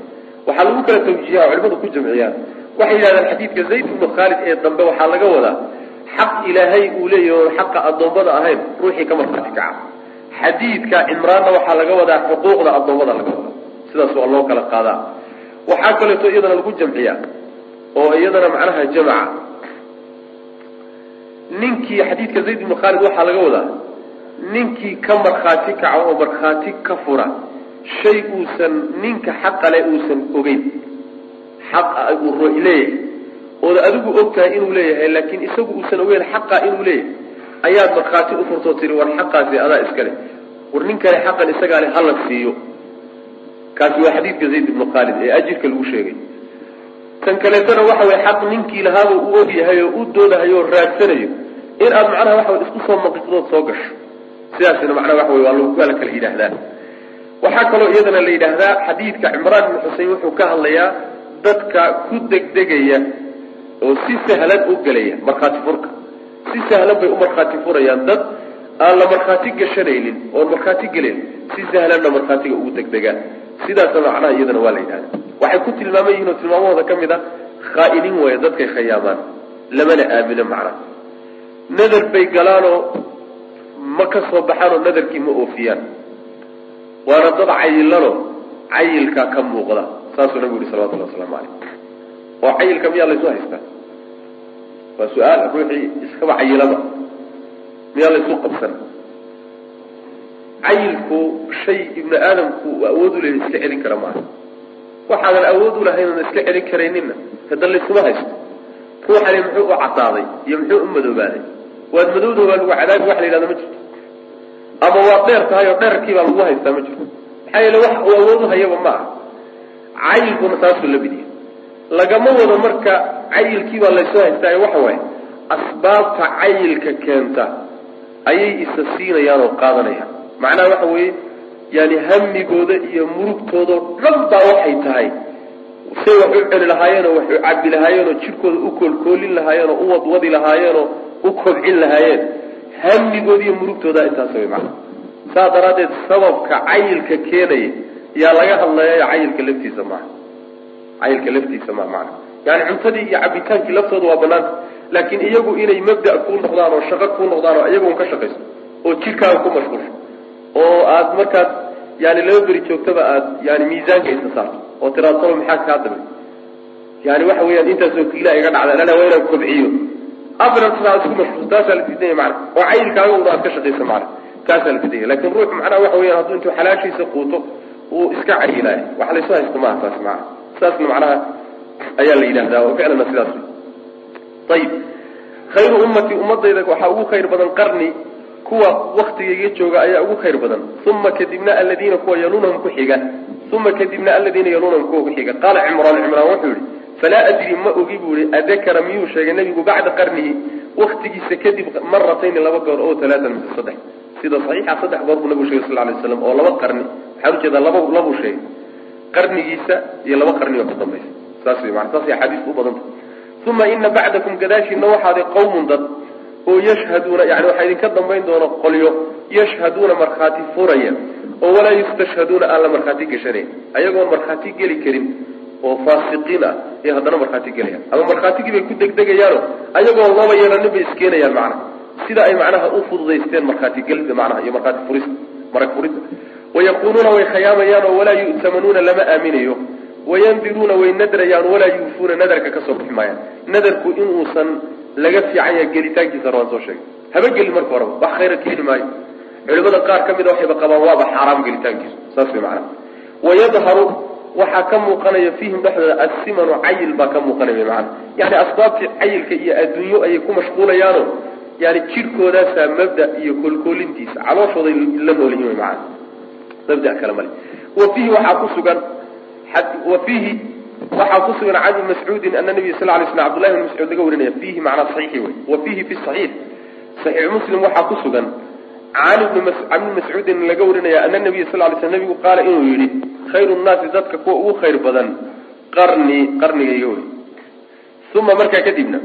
Waxaa lagu kala tawjiiha culimadu ku jamciyaan waxay yidhahdaan xadiidka zayd ibnu khaalid ee dambe waxaa laga wadaa xaq ilaahay uu leeyahy xaqa addoommada ahayn ruuxii ka markhaati kaca. Xadiidka cimraanna waxaa laga wadaa xuquuqda addoommada laga wadaa. Sidaas waa loo kala qaadaa. Waxaa kaleeto iyadana lagu jamciyaa oo iyadana macnaha jamaca. Ninkii xadiidka zayd ibnu khaalid waxaa laga wadaa ninkii ka markhaati kaca oo markhaati ka fura shay uusan ninka xaqale uusan ogeyn. Xaqa uu leeyahay. Ooda adigu og tahay inuu leeyahay laakiin isagu uusan ogeyn xaqa inuu leeyahay. Ayaad markhaati u furtoo tiri war xaqaasi adaa iskale war nin kale xaqan isagaa le hala siiyo. Kaasi waa xadiidka zayd ibnu khaalid ee ajirka lagu sheegay. Tan kaleetana waxa weye xaq ninkii lahaaba u og yahay oo u doodahayo oo raadsanayo in aad macnaha waxa isku soo maqiqdood soo gasho sidaasina macnaha waxa wey waa la kala yidhaahdaa. Waxaa kaloo iyadana la yidhaahdaa xadiidka cimraan ibnu xusein wuxuu ka hadlayaa dadka ku degdegaya oo si sahlan u gelaya markhaati furka. Si sahlan bay u markhaati furayaan. Dad aan la markhaati gashanaynin oon markhaati gelin si sahlanna markhaatiga ugu degdegaan sidaasna macnaha iyadana waa la yidhahda waxay ku tilmaaman yihiin oo tilmaamahooda ka mid a khaa'iniin weeye dadkay khayaamaan lamana aamino macnaha nadar bay galaanoo ma ka soo baxaanoo nadarkii ma oofiyaan. Waana dad cayilano cayilkaa ka muuqda saasuu nabigu yihi salawatullahi waslamu caleyh oo cayilka miyaa laysu haystaa? Waa su'aal ruuxii iskaba cayilaba miyaa laysu qabsan? Cayilku shay ibnu aadamku uu awood u leeyahy iska celin kara maaha. Waxaadan awood u lahayn oona iska celin karayninna hada laysuma haysto. Ruuxani muxuu u cadaaday iyo muxuu u madoobaaday waad madowda waa lagu cadaabi wax la yidhahda ma jirto. Ama waad dheer tahay oo dheerkii baa lagu haystaa ma jirto. Maxaa yeele wax uu awood u hayaba ma aha. Cayilkuna saasuu la mid yahay lagama wado marka cayilkii baa laysoo haystaayo waxa waaye asbaabta cayilka keenta ayay isa siinayaan oo qaadanayaan. Macnaha waxa weeye yani hamigooda iyo murugtoodao dhan baa waxay tahay. Say wax u celi lahaayeenoo wax u cabi lahaayeenoo jidhkooda u koolkoolin lahaayeenoo u wadwadi lahaayeenoo u kobcin lahaayeen hamigooda iyo murugtooda intaas way macana saas daraaddeed sababka cayilka keenaya yaa laga hadlayayo cayilka laftiisa maaha cayilka laftiisa maa macana yani cuntadii iyo cabitaankii laftooda waa banaanta laakiin iyagu inay mabda kuu noqdaan oo shaqo kuu noqdaan oo iyagun ka shaqayso oo jidhkaaga ku mashquulsho oo aad markaad yani laba beri joogtaba aad yani miisaanka isa saarto oo tiraad salo maxaa kaa damay yani waxa weeyaan intaasoo kiila iga dhacda lala waa inaan kobciyo abrartaa isku mashquul taasaa la diidanya macana oo cayilkaaga una aad ka shaqayso macana taasaa la diidanya laakiin ruux macnaha waxa weeyaan hadduu intuu xalaashiisa quuto uu iska cayilaayo wax laysu haysto maaha taas macana saasna macnaha ayaa la yidhahdaa oo ficlana sidaas ayib khayru ummati ummadayda waxaa ugu khayr badan qarni kuwa waktigayga jooga ayaa ugu khayr badan uma kadibna aladiina kuwa yaluunahum ku xiga uma kadibna aladiina yaluunahum kuwa ku xiga qaala cimraan cimraan wuxuu yihi falaa adri ma ogi buu yihi adakara miyuu sheegay nebigu bacda qarnihi waktigiisa kadib maratayni laba goor oo talaatan mise saddex. Sida saxiixa saddex goor buu nabigu shegay sal lay slam oo laba qarni waxaan u jeedaa laba labuu sheegay. Qarnigiisa iyo laba qarni oo ka dambaysa saas wey mana saasay axaadiistu u badanta uma ina bacdakum gadaashiina waxaaday qawmun dad oo yashhaduuna yani waxaa idinka dambayn doona qolyo yashhaduuna markhaati furaya oo walaa yustashhaduuna aan la markhaati gashanayn ayagoon markhaati geli karin oo faasiqiin ah ee haddana markhaati gelayaan. Ama markhaatigii bay ku degdegayaano ayagoo laba yeelanin bay iskeenayaan macnaha. Sida ay macnaha u fududaysteen markhaati gelida macnaha iyo markhaati furista marag furida wayaquuluuna way khayaamayaan oo walaa yu'tamanuuna lama aaminayo. Wayandiruuna way nadrayaan walaa yuufuuna nadarka ka soo bixi maayaan nadarku inuusan laga fiican yahay gelitaankiisana waan soo sheegay. Haba gelin marka horeba wax khayra keeni maayo. Culimada qaar ka mida waxayba qabaan waaba xaaraam gelitaankiisu. Saas way macnaha. Wayadharu waxaa ka muuqanaya fiihim dhexdooda assimanu cayil baa ka muuqanaya macana yani asbaabtii cayilka iyo adduunyo ayay ku mashquulayaano. Yani jidhkoodaasaa mabda iyo koolkoolintiisa calooshooday la noolyihin maana mabda kale male. Wa fiihi waxaa ku sugan wa fiihi waxaa ku sugan can ibni mascuudin ana nabiy sal lay slam abdullahi bn mascuud laga warinaya fiihi macnaa saxiixi wey wa fiihi fi saxiix. Saxiix muslim waxaa ku sugan can ibni mascuudin laga warinaya ana nabiya sal lay sl nabigu qaala inuu yidhi khayru nnaasi dadka kuwa ugu khayr badan qarni qarnigayga wey uma markaa kadibna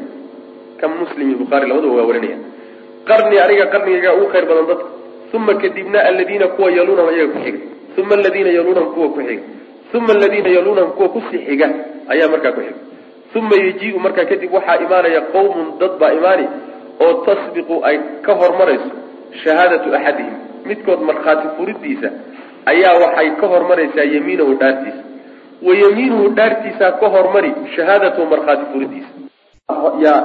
kan muslim iyo bukhaari labadaba waa warinaya qarni aniga qarnigayga ugu khayr badan dadka. Uma kadibna aladiina kuwa yaluunahum iyaga ku xiga. Uma aladiina yaluunahum kuwa ku xiga. Uma aladiina yaluunahum kuwa ku sii xiga ayaa markaa ku xiga. Uma yajiiu markaa kadib waxaa imaanaya qawmun dad baa imaani oo tasbiqu ay ka hormarayso shahaadatu axadihim. Midkood markhaati furidiisa ayaa waxay ka hormaraysaa yamiinahu dhaartiisa wa yamiinuhu dhaartiisaa ka hormari shahaadatahu markhaati furidiisa yaa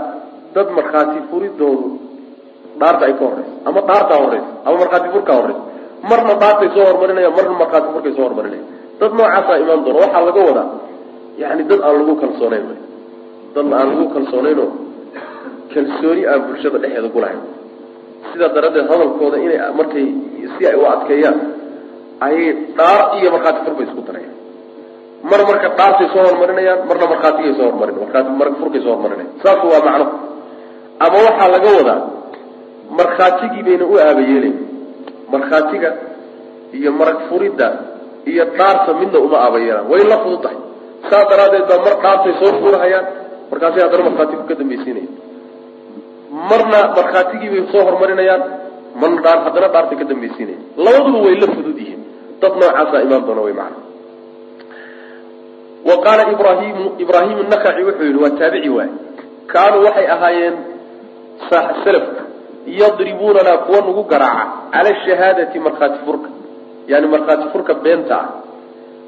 dad markhaati furidoodu dhaarta ay ka horeyso ama dhaartaa horeysa ama markhaati furkaa horeysa marna dhaartay soo hormarinaya marna markhaati furkay soo hormarinaya dad noocaasaa imaan doona waxaa laga wadaa yani dad aan lagu kalsoonayn dad aan lagu kalsoonaynoo kalsooni aan bulshada dhexeeda kulahayn sidaa daraaddeed hadalkooda inay markay si ay u adkeeyaan ayay dhaar iyo markhaati fur bay isku darayaan. Mar marka dhaartay soo hormarinayaan marna markhaatigay soo hormarin markhaati mar furkay soo hormarinayan saasu waa macno. Ama waxaa laga wadaa markhaatigii bayna u aabayeelayn markhaatiga iyo marag furidda iyo dhaarta midna uma aabayeelaan way la fudud tahay saa daraaddeed baa mar dhaartay soo furahayaan markaasay haddana markhaatigu ka dambaysiinayaan marna markhaatigii bay soo hormarinayaan marna dhaa haddana dhaartay ka dambaysiinayaan labaduba way la fudud yihiin. Dad noocaasaa imaan doona way macana wa qaala ibrahimu ibraahim nakaci wuxuu yihi waa taabici waay. Kaanuu waxay ahaayeen salafka yadribuunanaa kuwa nagu garaaca cala shahaadati markhaati furka. Yani markhaati furka beenta ah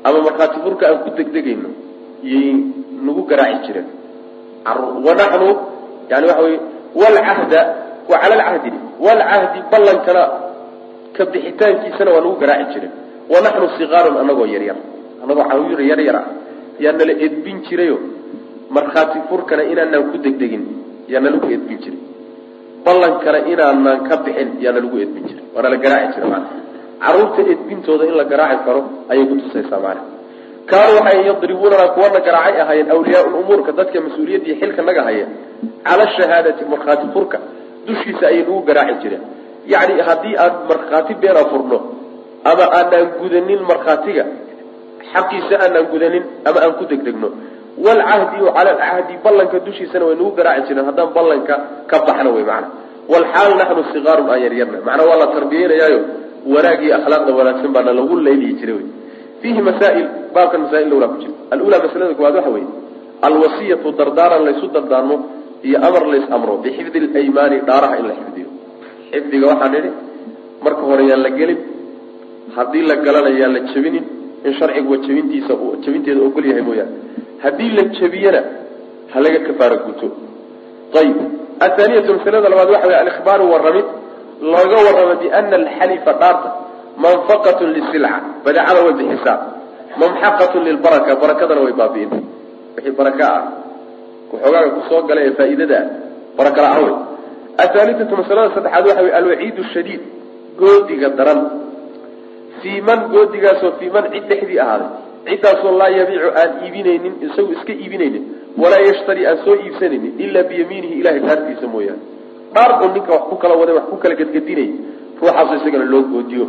ama markhaati furka aan ku degdegayno yay nagu garaaci jireen. Wanaxnu yani waxa wey walcahda wa cala alcahdi walcahdi ballankana ka bixitaankiisana waa nagu garaaci jireen wanaxnu siqaarun anagoo yaryar anagoo cawyur yar yar ah yaa nala edbin jirayo markhaati furkana inaanaan ku degdegin yaa nalagu edbin jiray ballankana inaanaan ka bixin yaa nalagu edbin jiray waa nala garaaci jira maana carruurta edbintooda in la garaaci karo ayay kutusaysaa maana kaanuu waxay yadribuunana kuwana garaacay ahaayeen awliyaa umuurka dadka mas'uuliyadda iyo xilka naga haya cala shahaadati markhaati furka dushiisa ayay nagu garaaci jireen. Yacni haddii aan markhaati beena furno ama aanaan gudanin markhaatiga xaqiisa aanaan gudanin ama aan ku degdegno walcahdi cala alcahdi ballanka dushiisana way nagu garaaci jireen haddaan ballanka ka baxno wey macana walxaal naxnu sigaarun aan yaryarna macnaa waa la tarbiyeynayaayo wanaag iyo akhlaaqda wanaagsan baana lagu layliyi jiray wey fiihi masaail baabkan masail lowlaa ku jira. Alulaa masalada koowaad waxa weeye alwasiyatu dardaaran laysu dardaarmo iyo amar lays amro bixifdi alaymaani dhaaraha in la xifdiyo. Xifdiga waxaan idhi marka hore yaan la gelin haddii la galana yaan la jebinin in sharciguwa jebintiisa jebinteeda ogol yahay mooyaane. Haddii la jebiyana ha laga kafaaro guto. Ayib athaaniyatu masalada labaad waxa wey alikhbaaru warramid looga warramo biana alxalifa dhaarta manfaqatun lisilca badeecada way bixisaa. Mamxaqatun lilbaraka barakadana way baabi'in. Wixii baraka ah waxoogaaga ku soo gala ee faa'iidada baraka la'aan wey athaalithatu masalada saddexaad waxa wey alwaciidu shadiid goodiga daran. Fii man goodigaasoo fii man cid dhexdii ahaaday. Ciddaasoo laa yabiicu aan iibinaynin isagu iska iibinaynin walaa yashtari aan soo iibsanaynin ilaa biyamiinihi ilahay dhaartiisa mooyaane. Dhaar oo ninka wax ku kala waday wax ku kala gedgedinay ruuxaaso isagana loo goodiyo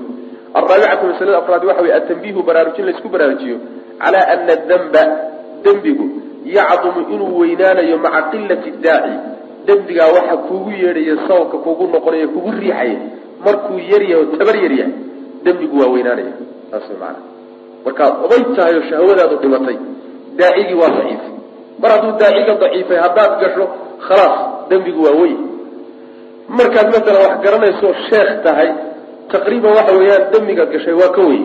alraabicatu masalada afraad waxa wey atanbiihu baraarujin laysku baraarujiyo calaa ana damba dembigu yacdumu inuu weynaanayo maca qilati daaci dembigaa waxa kuugu yeedhaya sababka kuugu noqonaya kugu riixaya markuu yaryahay tabar yaryahay dembigu waa weynaanaya saas markaad oday tahay oo shahwadaadu dhimatay daacigii waa daciif mar hadduu daaciga daciifay haddaad gasho khalaas dembigu waa wey markaad masalan wax garanayso sheekh tahay taqriiban waxa weeyaan dembigaad gashay waa ka wey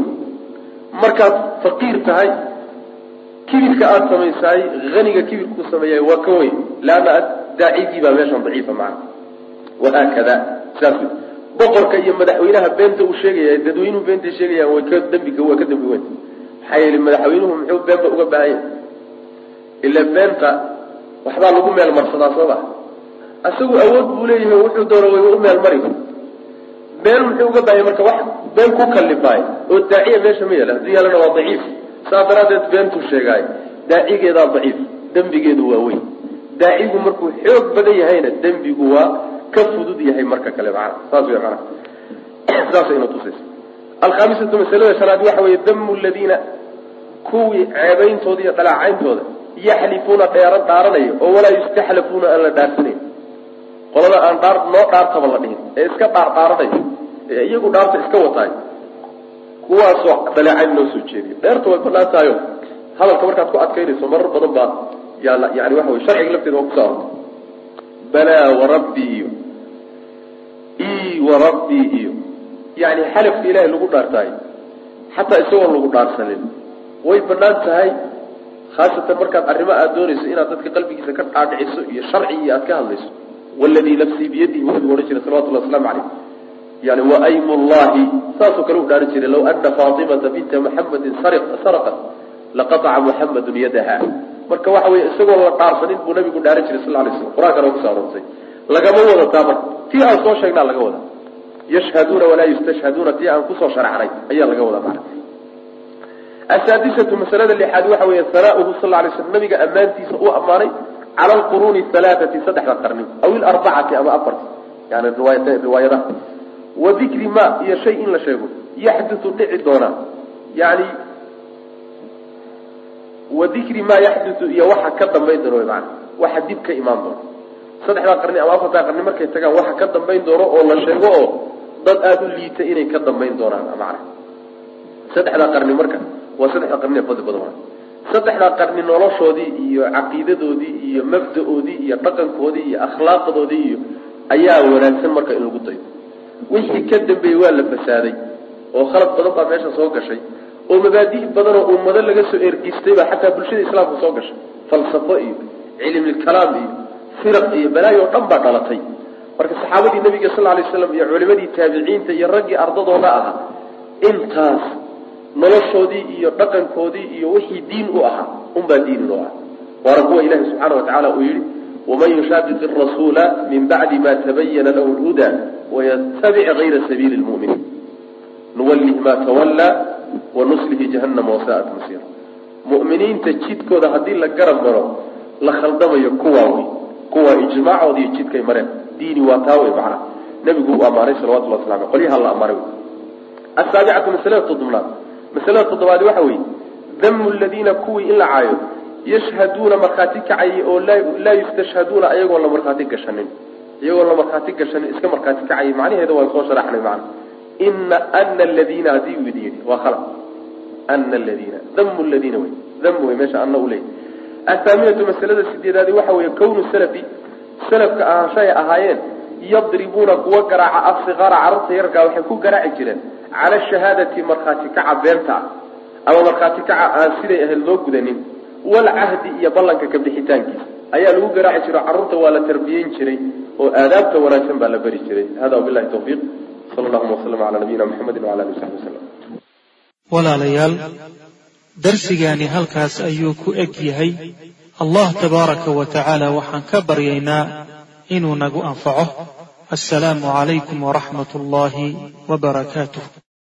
markaad faqiir tahay kibirka aada samaysaay haniga kibirku sameeyaay waa ka wey leanna daacigii baa meeshan daciifa macana wahaakada saas boqorka iyo madaxweynaha beenta uu sheegaya dadweynuhu beentay sheegayaan way ka dembiga waa ka dembi weyn. Maxaa yeele madaxweynuhu muxuu beenba uga baahan yahay beenta waxbaa lagu meel marsadaa soo ma isagu awood buu leeyahay wuxuu doono way u meel mari been muxuu uga baahanya marka wax been ku kalifaayo oo daaciya meesha ma yaalla hadduu yaalana waa daciif. Saas daraaddeed beentuu sheegaayo daacigeedaa daciif dembigeedu waa weyn. Daacigu markuu xoog badan yahayna dembigu waa ka fudud yahay marka kale macana saas wey mana saasayna tusaysa. Alkhamisatu masalada shanaad waxa weeye damu ladiina kuwii ceebeyntooda iyo dhalaacayntooda yaxlifuuna dheeran dhaaranayo oo walaa yustaxlafuuna aan la dhaarsanayn qolada aan dhaar noo dhaartaba la dhihin ee iska dhaar dhaaranayo ee iyagu dhaarta iska wataay. Kuwaasoo dhaleecayn noo soo jeediyo dheerta way banaan tahayo hadalka markaad ku adkaynayso marar badan baa yaa yani waxa wey sharciga lafteeda waa ku soo arortay balaa warabbii iyo. I warabbii iyo. Yani xalafka ilaahay lagu dhaartaayo xataa isagoon lagu dhaarsanin. Way bannaan tahay khaasatan markaad arrimo aada doonayso inaad dadka qalbigiisa ka dhaadhiciso iyo sharci iyo aad ka hadlayso. Waladii nafsii biyadihi nabigu odhan jiray salawatullah waslamu caleyh yani waaymu llahi saasoo kale u dhaaran jiray law ana faatimata binta muxamadin saraqat laqataca muxamadun yadaha marka waxa weye isagoon la dhaarsanin buu nabigu dhaaran jiray sal lay slam qur'aankana kuso aroortay lagama wada taa marka tii aan soo sheegnaa laga wada yashhaduuna walaa yustashhaduuna tii aan ku soo sharxnay ayaa laga wadaa macna asaadisatu masalada lixaad waxa weeye hanaauhu sal lay slam nabiga ammaantiisa uu ammaanay cala alquruuni halaaati saddexda qarni aw ilarbacati ama afarti yani riwaayadaha wa dikri ma iyo shay in la sheego. Yaxdutu dhici doona. Yani wa dikri ma yaxdutu iyo waxa ka dambayn doona mana waxa dib ka imaan doona. Saddexdaa qarni ama afartaa qarni markay tagaan waxa ka dambayn doono oo la sheego oo dad aada u liita inay ka dambayn doonaan macna. Saddexdaa qarni marka waa saddexda qarni ee fadli badan saddexdaa qarni noloshoodii iyo caqiidadoodii iyo mabda-oodii iyo dhaqankoodii iyo akhlaaqdoodii iyo ayaa wanaagsan marka in lagu dayo wixii ka dambeeyey waa la fasaaday oo khalad badan baa meesha soo gashay oo mabaadi' badan oo ummado laga soo ergistay baa xataa bulshada islaamka soo gashay. Falsafo iyo cilmilkalaam iyo firaq iyo balaayo o dhan baa dhalatay. Marka saxaabadii nabiga sal lay slam iyo culimadii taabiciinta iyo raggii ardadooda ahaa intaas noloshoodii iyo dhaqankoodii iyo wixii diin u ahaa unbaa diin inoo ah waana kuwa ilahi subxaana watacaala uu yihi waman yushaaqiq rasuula min bacdi ma tabayana lahu lhuda waytabic gayra sabiili lmuminiin nuwallih ma tawallaa wanuslihi jahannama wasaat masiir mu'miniinta jidkooda haddii la garab maro la khaldamayo kuwaa wey kuwaa iyo jidkay mareen diini waa taa wey macna nabigu uu ammaanay salawatullah wasla aleh qolyaha la ammaanay asaabicatu masalada todobnaad masalada toddobaad waxa weeye damu ladiina kuwii in la caayo yashhaduuna markhaati kacayay oo laa yustashhaduuna ayagoon la markhaati gashanin. Iyagoon la markhaati gashanin iska markhaati kacayay macnaheeda waan soo sharaxnay macna. Ina ana aladiina haddii uu idin yidhi waa khalaq ana aladiina damu ladiina wey dam wey meesha ana u leeyahy athaaminatu masalada sideedaadi waxa weeye kownu salafi salafka ahaanshahay ahaayeen yadribuuna kuwa garaaca asikaara carabta yarkaa waxay ku garaaci jireen cala shahaadati markhaati kaca beenta ah ama markhaati kaca aan siday ahayd loo gudanin walcahdi iyo ballanka ka bixitaankiisa. Ayaa lagu garaaci jiro carruurta waa la tarbiyeyn jiray oo aadaabta wanaagsan baa la beri jiray. Hada wabilahi tawfiiq. Sal allahuma waslama calaa nabiyina muxamedi wala alihi wasaxbi wasalam walaalayaal darsigaani halkaas ayuu ku eg yahay. Allah tabaaraka wa tacaala waxaan ka baryaynaa inuu nagu anfaco. Assalaamu calaykum waraxmat ullaahi wa barakaatuh